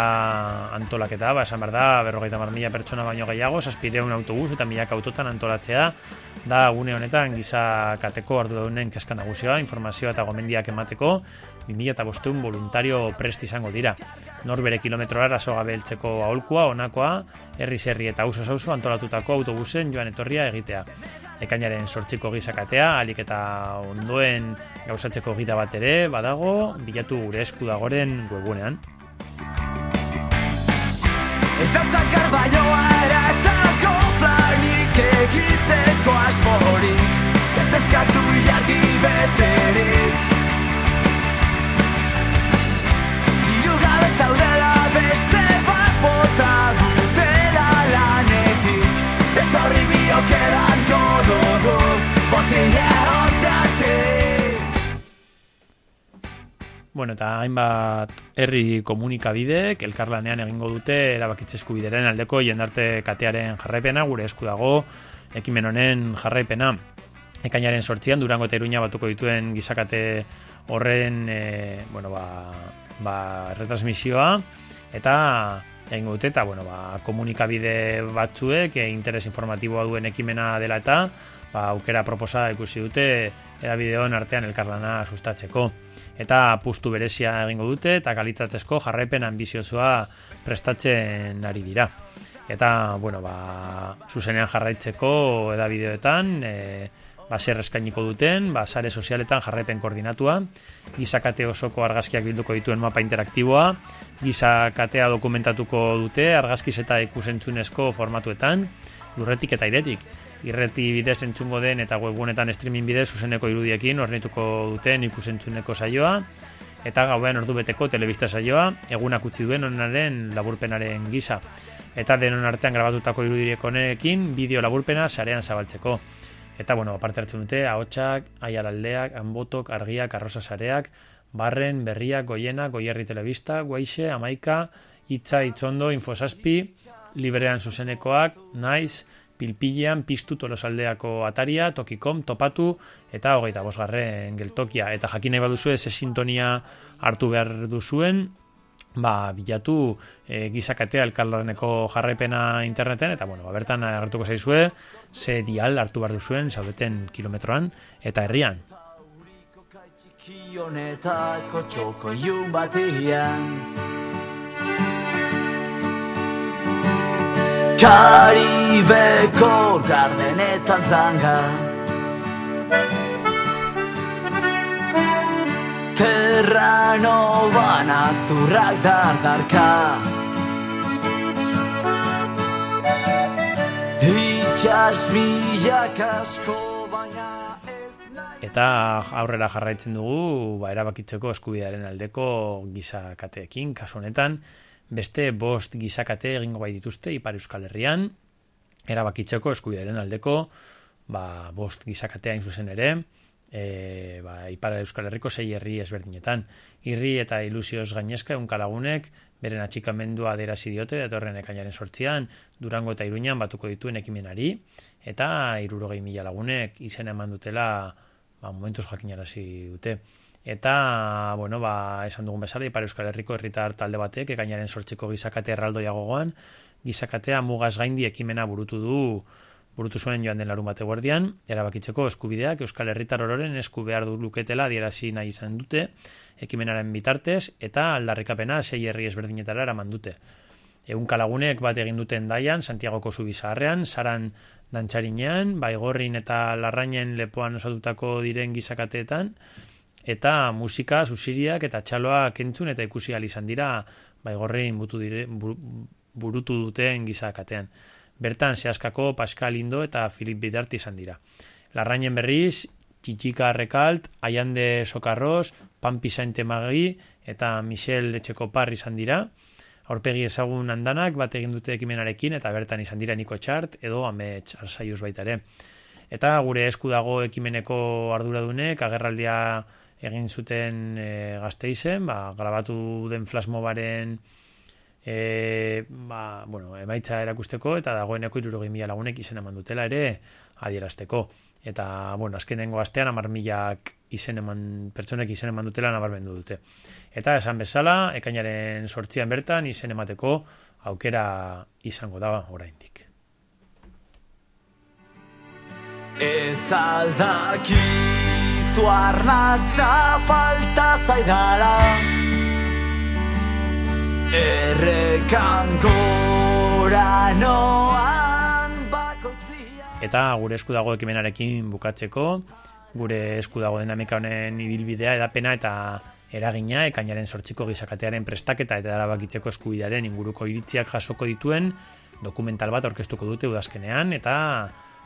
antolaketa, ba, esan behar da, berrogeita mar mila pertsona baino gehiago, saspireun autobus eta milak autotan antolatzea, da gune honetan giza kateko arduradunen kezka nagusioa, informazioa eta gomendiak emateko, 2000 eta bosteun voluntario prest izango dira. Nor bere kilometroa raso gabeltzeko aholkua, onakoa, herri herri eta uso sauso antolatutako autobusen joan etorria egitea. Ekainaren sortziko gizakatea, alik eta ondoen gauzatzeko gida bat ere, badago, bilatu gure esku dagoren webunean. Ez daukat garbaioa eratako planik egiteko asmorik Ez eskatu jargi beterik zaudela beste bat bota dutela lanetik Etorri biokeran godogo botile hontatik Bueno, eta hainbat herri komunikabidek elkarlanean egingo dute erabakitze eskubideren aldeko jendarte katearen jarraipena gure esku dago ekimen honen jarraipena. Ekainaren sortzian Durango eta Iruña batuko dituen gizakate horren e, bueno, ba, ba, retransmisioa eta egingo dute eta bueno, ba, komunikabide batzuek e, interes informatiboa duen ekimena dela eta ba, aukera proposa ikusi dute edabideon artean elkarlana sustatzeko eta pustu berezia egingo dute eta kalitatezko jarraipen ambiziozoa prestatzen ari dira. Eta, bueno, ba, zuzenean jarraitzeko edabideoetan, e, ba, zer eskainiko duten, ba, sare sozialetan jarraipen koordinatua, gizakate osoko argazkiak bilduko dituen mapa interaktiboa, gizakatea dokumentatuko dute argazkiz eta ikusentzunezko formatuetan, lurretik eta iretik. Irreti bidez entzungo den eta webunetan streaming bidez zuzeneko irudiekin ornituko duten ikusentzuneko saioa, eta gauean ordu beteko telebista saioa, egunak utzi duen onaren laburpenaren gisa. Eta denon artean grabatutako irudirek honekin, bideo laburpena sarean zabaltzeko. Eta, bueno, parte hartzen dute, ahotsak, aialaldeak, anbotok, argiak, arrosa sareak, barren, berriak, goiena, goierri telebista, guaixe, amaika, itza, itzondo, infosaspi, librean zuzenekoak, naiz, pilpilean, piztu tolosaldeako ataria, tokikom, topatu, eta hogeita bosgarren geltokia. Eta jakin nahi baduzu ez sintonia hartu behar duzuen, ba, bilatu e, gizakatea elkarlaneko jarraipena interneten, eta bueno, ba, bertan hartuko zaizue, ze dial hartu behar duzuen, zaudeten kilometroan, eta herrian. Kionetako txoko iun batian Karibeko gardenetan zanga Terrano bana zurrak dardarka Itxas bilak asko baina Eta aurrera jarraitzen dugu, ba, erabakitzeko eskubidearen aldeko gizakateekin, kasu honetan, beste bost gizakate egingo bai dituzte Ipar Euskal Herrian, erabakitzeko eskubidearen aldeko, ba, bost gizakatea zuzen ere, e, ba, Ipar Euskal Herriko sei herri ezberdinetan. Irri eta ilusioz gainezka unkalagunek beren atxikamendua aderazi diote datorren ekainaren sortzian Durango eta Iruñan batuko dituen ekimenari eta irurogei mila lagunek izen eman dutela ba, momentuz jakinarazi dute. Eta, bueno, ba, esan dugun bezala, Ipar Euskal Herriko herritar talde batek, ekainaren sortzeko gizakate erraldoia gogoan, gizakatea mugaz gaindi ekimena burutu du burutu zuen joan den larun bate guardian, erabakitzeko eskubideak Euskal Herritar ororen esku behar du luketela adierazi nahi izan dute, ekimenaren bitartez, eta aldarrikapena sei herri ezberdinetara eraman dute. Egun kalagunek bat egin duten daian, Santiagoko zubizarrean, saran dantxarinean, baigorrin eta larrainen lepoan osatutako diren gizakateetan, eta musika, susiriak eta txaloak entzun eta ikusi izan dira baigorrin butu dire, bur- burutu duten gizakatean. Bertan zehaskako Pascal Indo eta Filip Bidarti izan dira. Larrainen berriz, Txitxika Rekalt, Aiande Sokarros, Pampi Sainte Magi eta Michel Etxekopar izan dira. Aurpegi ezagun andanak bat egin dute ekimenarekin eta bertan izan dira Niko Txart edo Amets Arsaius baita ere. Eta gure esku dago ekimeneko arduradunek agerraldia egin zuten e, gazteizen, ba, grabatu den flashmobaren e, ba, bueno, emaitza erakusteko eta dagoeneko irurogei mila lagunek izen eman dutela ere adierazteko. Eta, bueno, azkenengo astean amar milak izen eman, pertsonek izen eman dutela nabarmendu dute. Eta esan bezala, ekainaren sortzian bertan izen emateko aukera izango da oraindik. Ez aldakizu arnasa falta zaidala Errekan gora noan bakotzia Eta gure esku dago ekimenarekin bukatzeko, gure esku dago dinamika honen ibilbidea edapena eta eragina ekainaren sortziko gizakatearen prestaketa eta erabakitzeko eskubidearen inguruko iritziak jasoko dituen dokumental bat aurkeztuko dute udazkenean eta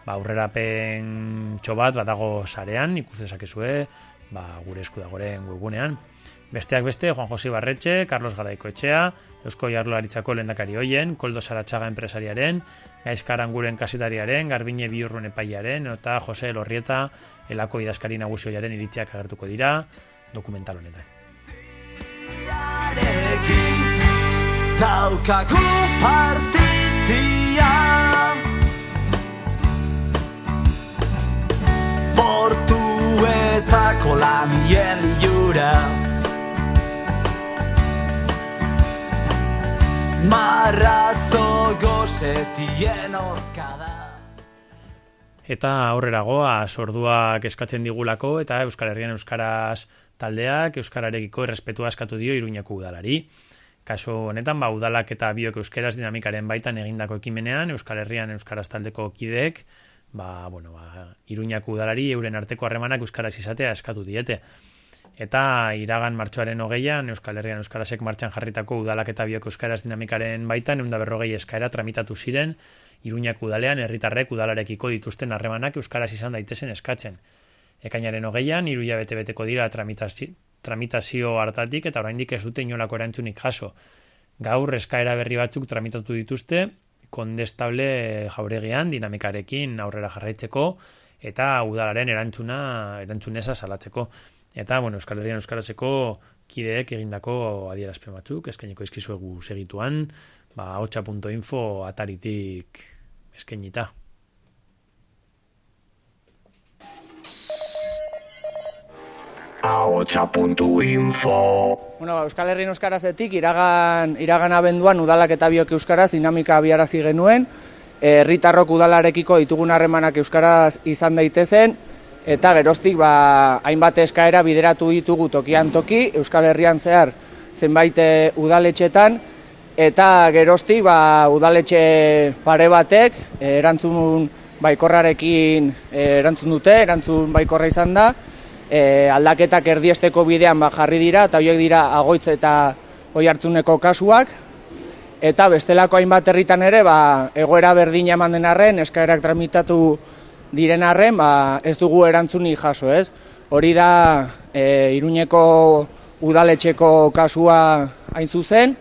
ba, aurrerapen txobat badago sarean ikus dezakezue ba, gure esku dagoren webunean. Besteak beste, Juan Josi Barretxe, Carlos Garaiko Eusko Jarlolaritzako lendakari hoien, Koldo Saratxaga enpresariaren, Gaizkar Anguren kasetariaren, Garbine Biurrun epaiaren, eta Jose Lorrieta, elako idazkari naguzioiaren iritziak agertuko dira, dokumental honetan. Arekin daukagu partitzia Portuetako lamien liura Marrazo gozetien ozkada Eta aurrera goa, sorduak eskatzen digulako, eta Euskal Herrian Euskaraz taldeak, Euskararekiko errespetua eskatu dio Iruñako udalari. Kaso honetan, ba, udalak eta biok euskeraz dinamikaren baitan egindako ekimenean, Euskal Herrian Euskaraz taldeko kideek, ba, bueno, ba, iruñako udalari euren arteko harremanak euskaraz izatea eskatu diete. Eta iragan martxoaren hogeian, Euskal Herrian Euskarasek martxan jarritako udalak eta biok euskaraz dinamikaren baitan, eunda berrogei eskaera tramitatu ziren, iruñako udalean herritarrek udalarekiko dituzten harremanak euskaraz izan daitezen eskatzen. Ekainaren hogeian, iruia bete-beteko dira tramitazio, tramitazio hartatik eta oraindik ez dute inolako erantzunik jaso. Gaur eskaera berri batzuk tramitatu dituzte, kondestable jauregian dinamikarekin aurrera jarraitzeko eta udalaren erantzuna erantzuneza salatzeko. Eta, bueno, Euskal Herrian Euskarazeko kideek egindako adierazpen batzuk, eskainiko izkizuegu segituan, ba, 8.info ataritik eskainita. ahotsa.info Bueno, ba, Euskal Herrien Euskarazetik iragan, iragan abenduan udalak eta biok Euskaraz dinamika abiarazi genuen, herritarrok udalarekiko ditugun harremanak Euskaraz izan daitezen, eta geroztik ba, hainbat eskaera bideratu ditugu tokian toki, Euskal Herrian zehar zenbait eh, udaletxetan, eta geroztik ba, udaletxe pare batek eh, erantzun baikorrarekin eh, erantzun dute, erantzun baikorra izan da, e, aldaketak erdiesteko bidean ba, jarri dira, eta horiek dira agoitz eta oi hartzuneko kasuak, eta bestelako hainbat herritan ere, ba, egoera berdina eman den arren, eskaerak tramitatu diren arren, ba, ez dugu erantzuni jaso, ez? Hori da, e, iruñeko udaletxeko kasua hain zuzen,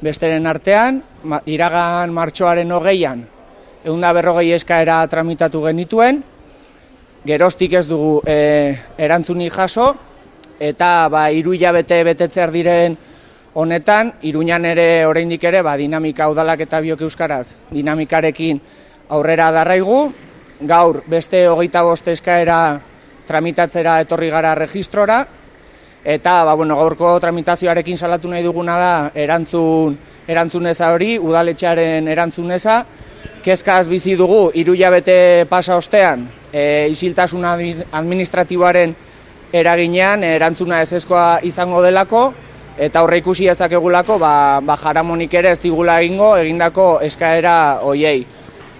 besteren artean, ma, iragan martxoaren hogeian, egun da berrogei eskaera tramitatu genituen, geroztik ez dugu e, erantzuni jaso, eta ba, iru hilabete betetzear diren honetan, iruñan ere oraindik ere ba, dinamika udalak eta biok euskaraz dinamikarekin aurrera darraigu, gaur beste hogeita bost eskaera tramitatzera etorri gara registrora, eta ba, bueno, gaurko tramitazioarekin salatu nahi duguna da erantzun, erantzuneza hori, udaletxearen erantzuneza, kezkaz bizi dugu hiru hilabete pasa ostean, e, isiltasun administratiboaren eraginean erantzuna ezezkoa izango delako. Eta aurre ikusi ezakegulako ba, ba jaramonik ere ez digula egingo egindako eskaera hoiei.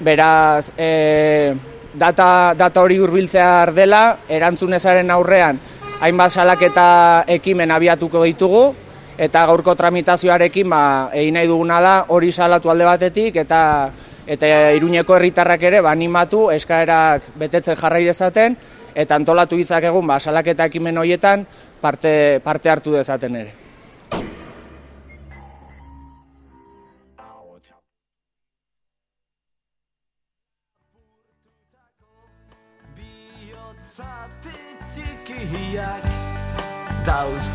Beraz, e, data, data hori hurbiltzea dela, erantzunezaren aurrean hainbat salaketa ekimen abiatuko ditugu, eta gaurko tramitazioarekin ba, egin nahi duguna da hori salatu alde batetik eta eta Iruñeko herritarrak ere ba animatu eskaerak betetzen jarrai dezaten eta antolatu hitzak egun ba salaketa ekimen hoietan parte parte hartu dezaten ere.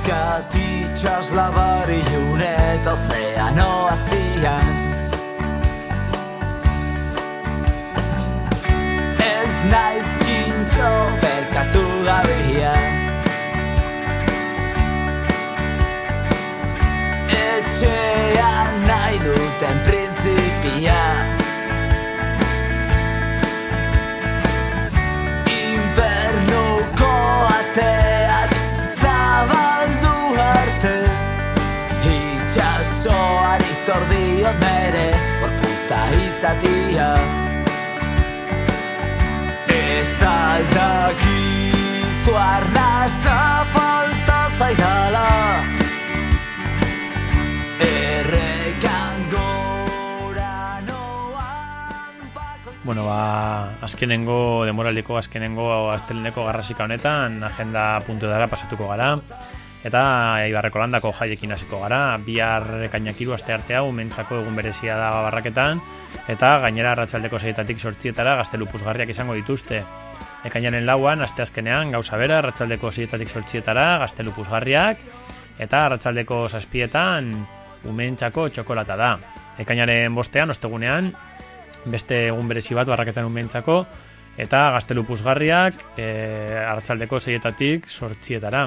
Dauzkat itxas labari junet ozeano azpian Ez naiz txintxo berkatu gabea Etxean nahi duten Itxasoari zordiot nere Gorpuzta izatia Ez aldakizu arnasa falta zaidala. Errekan gora noan bakoitz Bueno, ba, azkenengo, demoraldiko azkenengo asteleneko garrasika honetan, agenda puntu dara pasatuko gara. Eta Ibarreko landako jaiekin hasiko gara, bihar kainakiru aste arte hau mentzako egun berezia da barraketan, eta gainera arratsaldeko seietatik sortzietara gaztelu puzgarriak izango dituzte. Ekainaren lauan, aste azkenean, gauza bera, arratsaldeko seietatik sortzietara gaztelu puzgarriak, eta arratsaldeko zazpietan umentzako txokolata da. Ekainaren bostean, ostegunean, beste egun berezi bat barraketan umentzako, eta gaztelu puzgarriak e, arratsaldeko seietatik sortzietara.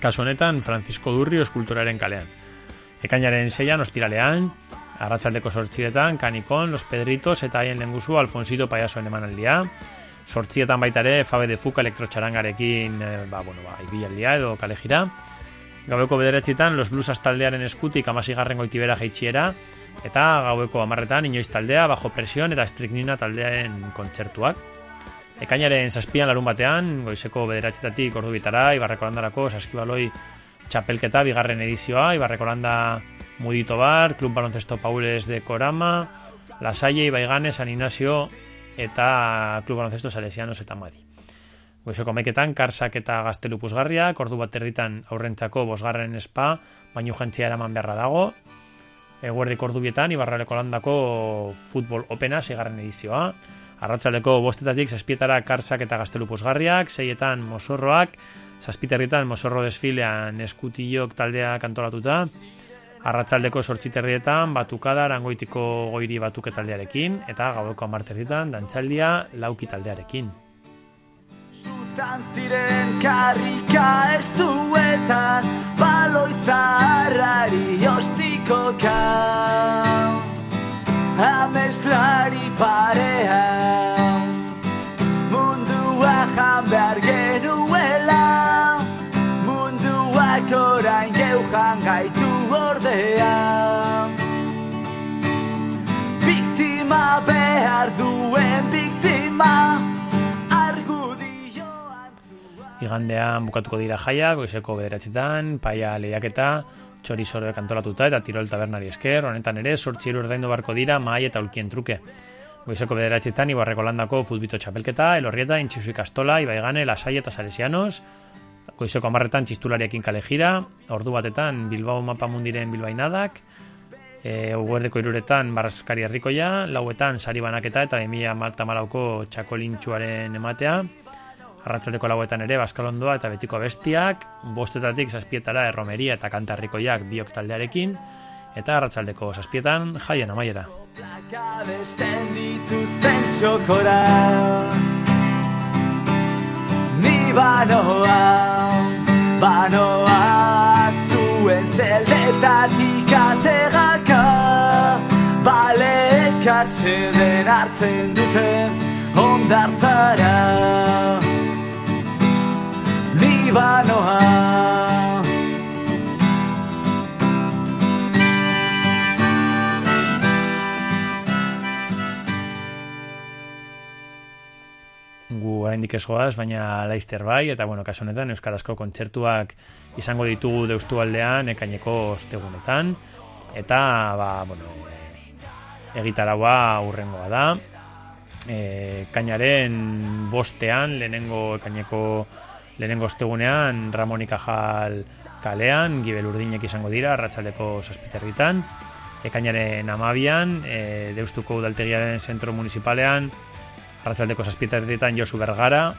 Kasu honetan, Francisco Durrio eskulturaren kalean. Ekainaren seian, ostiralean, arratsaldeko sortzietan, Kanikon, Los Pedritos eta haien lenguzu Alfonsito Payasoen emanaldia. Sortzietan baita ere, Fabe de Fuka elektrotxarangarekin, e, ba, bueno, ba, ibialdia edo kalejira. Gaueko bederetzitan, Los Blues taldearen eskutik amasigarren goitibera jaitxiera, Eta gaueko amarretan inoiz taldea, bajo presion eta striknina taldearen kontzertuak. Ekainaren zazpian larun batean, goizeko bederatzetatik ordu bitara, Ibarreko landarako saskibaloi txapelketa, bigarren edizioa, Ibarreko landa Mudito Bar, Klub Baloncesto Paules de Korama, La Salle, Ibaigane, San Ignacio eta Klub Baloncesto Salesianos eta Madi. Goizoko meketan, karsak eta gaztelu puzgarriak, ordu bat erditan aurrentzako bosgarren espa, baino jantzia eraman beharra dago, eguerdik ordu bietan, Ibarraleko landako futbol opena, segarren edizioa, arratzaleko bostetatik, zazpietara karsak eta gaztelu puzgarriak, seietan mosorroak, zazpiterritan mosorro desfilean eskutillok taldea kantolatuta, Arratzaldeko sortziterrietan, batukada, arangoitiko goiri batuke taldearekin, eta gaueko amarterrietan, dantzaldia, lauki taldearekin. Zutan ziren karrika estuetan, baloi zaharrari ostikoka. Ameslari parean, mundua jan behar genuela, munduak orain geujan gaitu ordea. Biktima behar duen biktima, Igandean bukatuko dira jaiak, goizeko bederatzetan, paia lehiaketa, txorizoro kantolatuta eta tirol tabernari esker, honetan ere, sortxiru ordaindu barko dira mahai eta ulkien truke. Goizeko bederatzetan, Ibarreko landako futbito txapelketa, elorrieta, intxizu ikastola, ibaigane, lasai eta salesianos, goizeko amarretan txistulariakin kale jira, ordu batetan Bilbao mapa mundiren bilbainadak, e, uguerdeko iruretan barraskari herrikoia, lauetan sari banaketa eta 2000 malta malauko txakolintxuaren ematea, arratzaldeko lauetan ere Baskalondoa eta Betiko Bestiak, bostetatik zazpietara erromeria eta kantarrikoiak biok taldearekin, eta arratzaldeko zazpietan jaien amaiera. Abesten dituzten txokora Ni banoa, banoa Zuen zeldetatik ateraka Baleek atxeden hartzen duten ondartzara Ni banoa gu oraindik ez goaz, baina laizter bai, eta bueno, kasu honetan Euskarazko kontzertuak izango ditugu deustu aldean, ekaineko ostegunetan, eta, ba, bueno, egitaraua urrengoa da, e, kainaren bostean, lehenengo ekaineko lehenengo ostegunean, Ramon Ikajal kalean, gibel urdinek izango dira, arratsaldeko zazpiterritan, ekainaren amabian, e, deustuko udaltegiaren zentro municipalean, arratzaldeko zazpiterrietan Josu Bergara,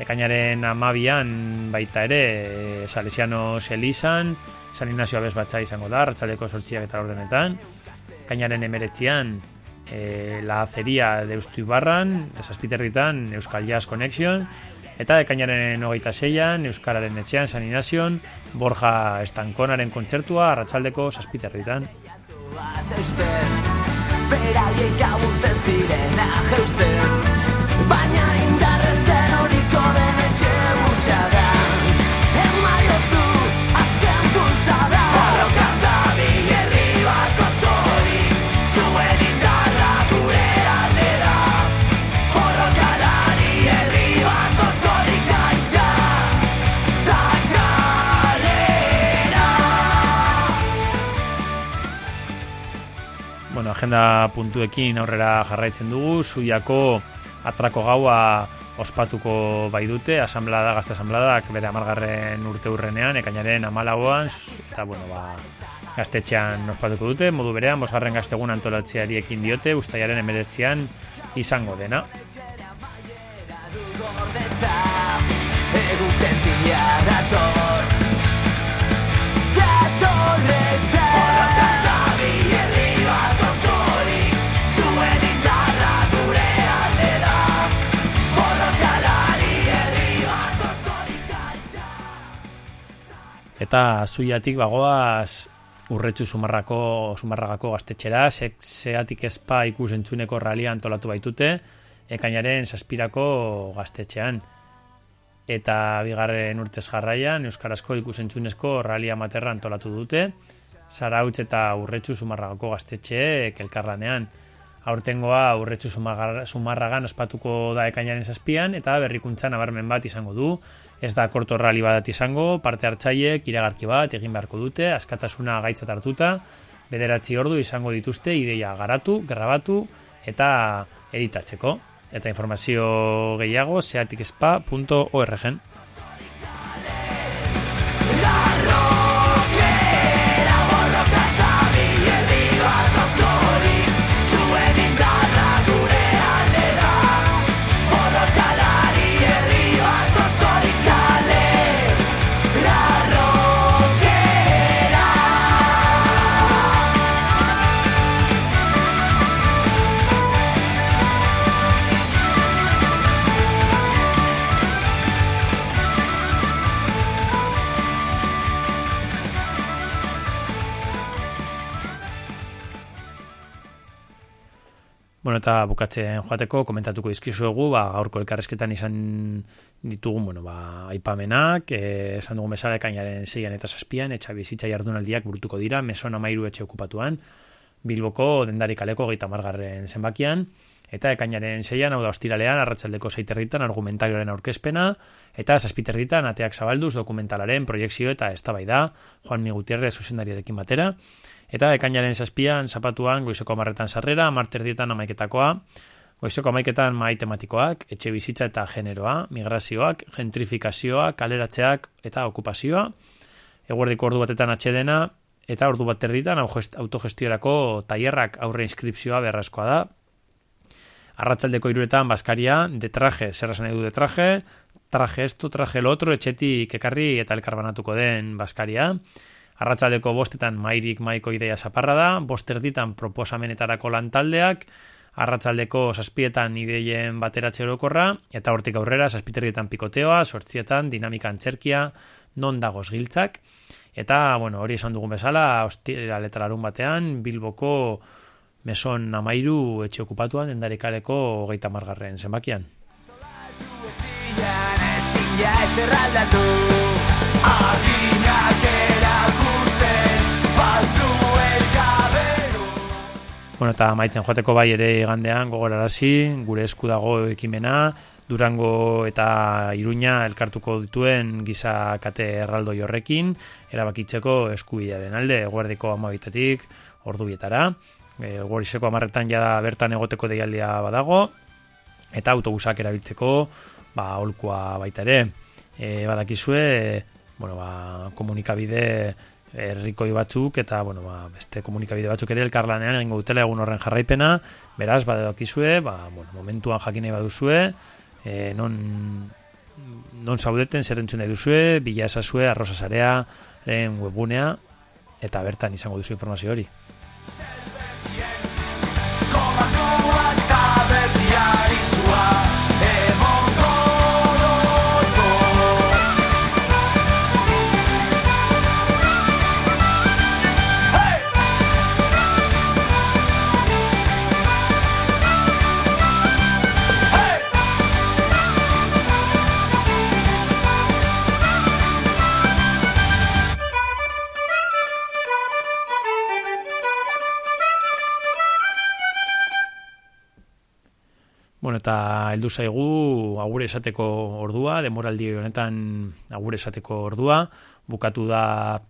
ekainaren amabian baita ere e, Salesiano Selizan, San Ignacio Abez batza izango da, arratzaldeko sortxiak eta ordenetan, ekainaren emeretzian e, La Aceria deustu ibarran, zazpiterritan Euskal Jazz Connection, eta ekainaren hogeita zeian, Euskararen etxean San Ignazion, Borja Estankonaren kontzertua, arratsaldeko eusten Beraiek gabuz ez diren ajeusten Baina indarrezen horiko den etxe mutxa agenda puntuekin aurrera jarraitzen dugu, zuiako atrako gaua ospatuko bai dute, asamblada, gazte asambladak bere amargarren urte urrenean, ekainaren amalauan, eta bueno, ba, gaztetxean ospatuko dute, modu berean, bosgarren gaztegun antolatzeari ekin diote, ustaiaren emeretzean izango dena. dator Dator Eta zuiatik bagoaz urretxu sumarrako, sumarragako gaztetxera, zeatik ezpa ikusentzuneko ralia antolatu baitute, ekainaren saspirako gaztetxean. Eta bigarren urtez jarraian, Euskarazko ikusentzunezko ralia materra antolatu dute, Zarautz eta Urretxu Zumarragako gaztetxe elkarlanean. Aurtengoa Urretxu Zumarragan ospatuko da ekainaren zazpian eta berrikuntza nabarmen bat izango du. Ez da korto rali bat izango, parte hartzaiek iragarki bat egin beharko dute, askatasuna gaitzat hartuta, bederatzi ordu izango dituzte ideia garatu, grabatu eta editatzeko. Eta informazio gehiago seatikespa.org. eta bukatzen joateko komentatuko dizkizuegu, ba, gaurko elkarrezketan izan ditugun, bueno, ba, aipamenak, e, esan dugun bezala ekainaren zeian eta zazpian, etxa bizitza jardunaldiak burutuko dira, meson amairu etxe okupatuan, Bilboko dendari kaleko geita margarren zenbakian, eta ekainaren zeian, hau da ostiralean, arratsaldeko zeiterritan argumentarioaren aurkezpena, eta zazpiterritan ateak zabalduz dokumentalaren proiekzio eta eztabaida Juan Mi Gutierrez zuzendariarekin batera, Eta ekainaren zazpian, zapatuan, goizoko amarretan sarrera, marterdietan amaiketakoa, goizoko amaiketan mai tematikoak, etxe bizitza eta generoa, migrazioak, gentrifikazioa, kaleratzeak eta okupazioa, eguerdiko ordu batetan atxedena, eta ordu bat erditan autogestiorako tailerrak aurre inskripzioa beharrezkoa da. Arratzaldeko iruretan, Baskaria, de traje, zer esan nahi du de traje, traje esto, traje lo otro, etxetik ekarri eta elkarbanatuko den Baskaria. Arratsaldeko bostetan mairik maiko ideia zaparra da, bosterditan proposamenetarako lantaldeak, arratsaldeko zazpietan ideien bateratze orokorra, eta hortik aurrera zazpiterrietan pikoteoa, sortzietan dinamika antzerkia, non dagoz giltzak, eta, bueno, hori esan dugun bezala, ostira letralarun batean, Bilboko meson amairu etxe okupatuan, dendarikaleko hogeita margarren zenbakian. Ezin ja ez erraldatu Bueno, eta maitzen joateko bai ere igandean gogorarazi, gure esku dago ekimena, Durango eta Iruña elkartuko dituen giza kate erraldoi horrekin, erabakitzeko eskubidea den alde, guardiko amabitatik, ordu bietara. E, Gorizeko amarretan jada bertan egoteko deialdia badago, eta autobusak erabiltzeko, ba, holkoa baita ere. E, badakizue, bueno, ba, komunikabide herrikoi batzuk eta bueno, ba, beste komunikabide batzuk ere elkarlanean egingo dutela egun horren jarraipena, beraz badakizue, ba, bueno, momentuan jakin nahi baduzue, e, non non zaudeten zer entzun nahi duzue, bila esazue, arroza zarearen webgunea, eta bertan izango duzu informazio hori. Komandoak eta heldu zaigu agure esateko ordua, demoraldi honetan agure esateko ordua, bukatu da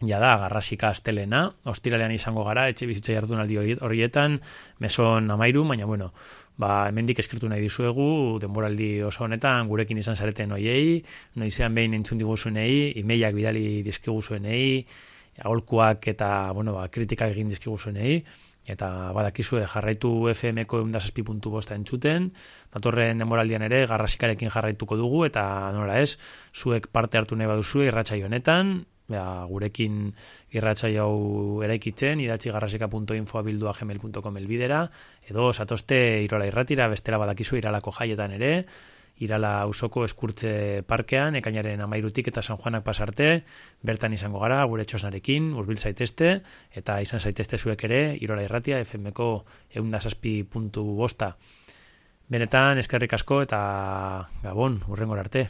ja da garrasika astelena, ostiralean izango gara, etxe bizitza jardunaldi hori- horietan, meson amairu, baina bueno, ba, hemendik eskertu nahi dizuegu, denboraldi oso honetan, gurekin izan zareten hoiei, noizean behin entzun diguzunei, imeiak bidali dizkiguzuenei, aholkuak eta, bueno, ba, kritikak egin dizkiguzuenei, eta badakizue jarraitu FM-ko eundazazpi puntu bosta entzuten, datorren demoraldian ere garrasikarekin jarraituko dugu, eta nola ez, zuek parte hartu nahi baduzue irratxai honetan, ba, gurekin irratxai hau eraikitzen, idatzi garrasika.info abildua gmail.com elbidera, edo satozte irola irratira, bestela badakizu iralako jaietan ere, Irala ausoko eskurtze parkean, ekainaren amairutik eta San Juanak pasarte, bertan izango gara, gure txosnarekin, urbil zaitezte, eta izan zaitezte zuek ere, Irola Irratia, FM-ko eundazazpi puntu bosta. Benetan, eskerrik asko eta gabon, urrengor arte.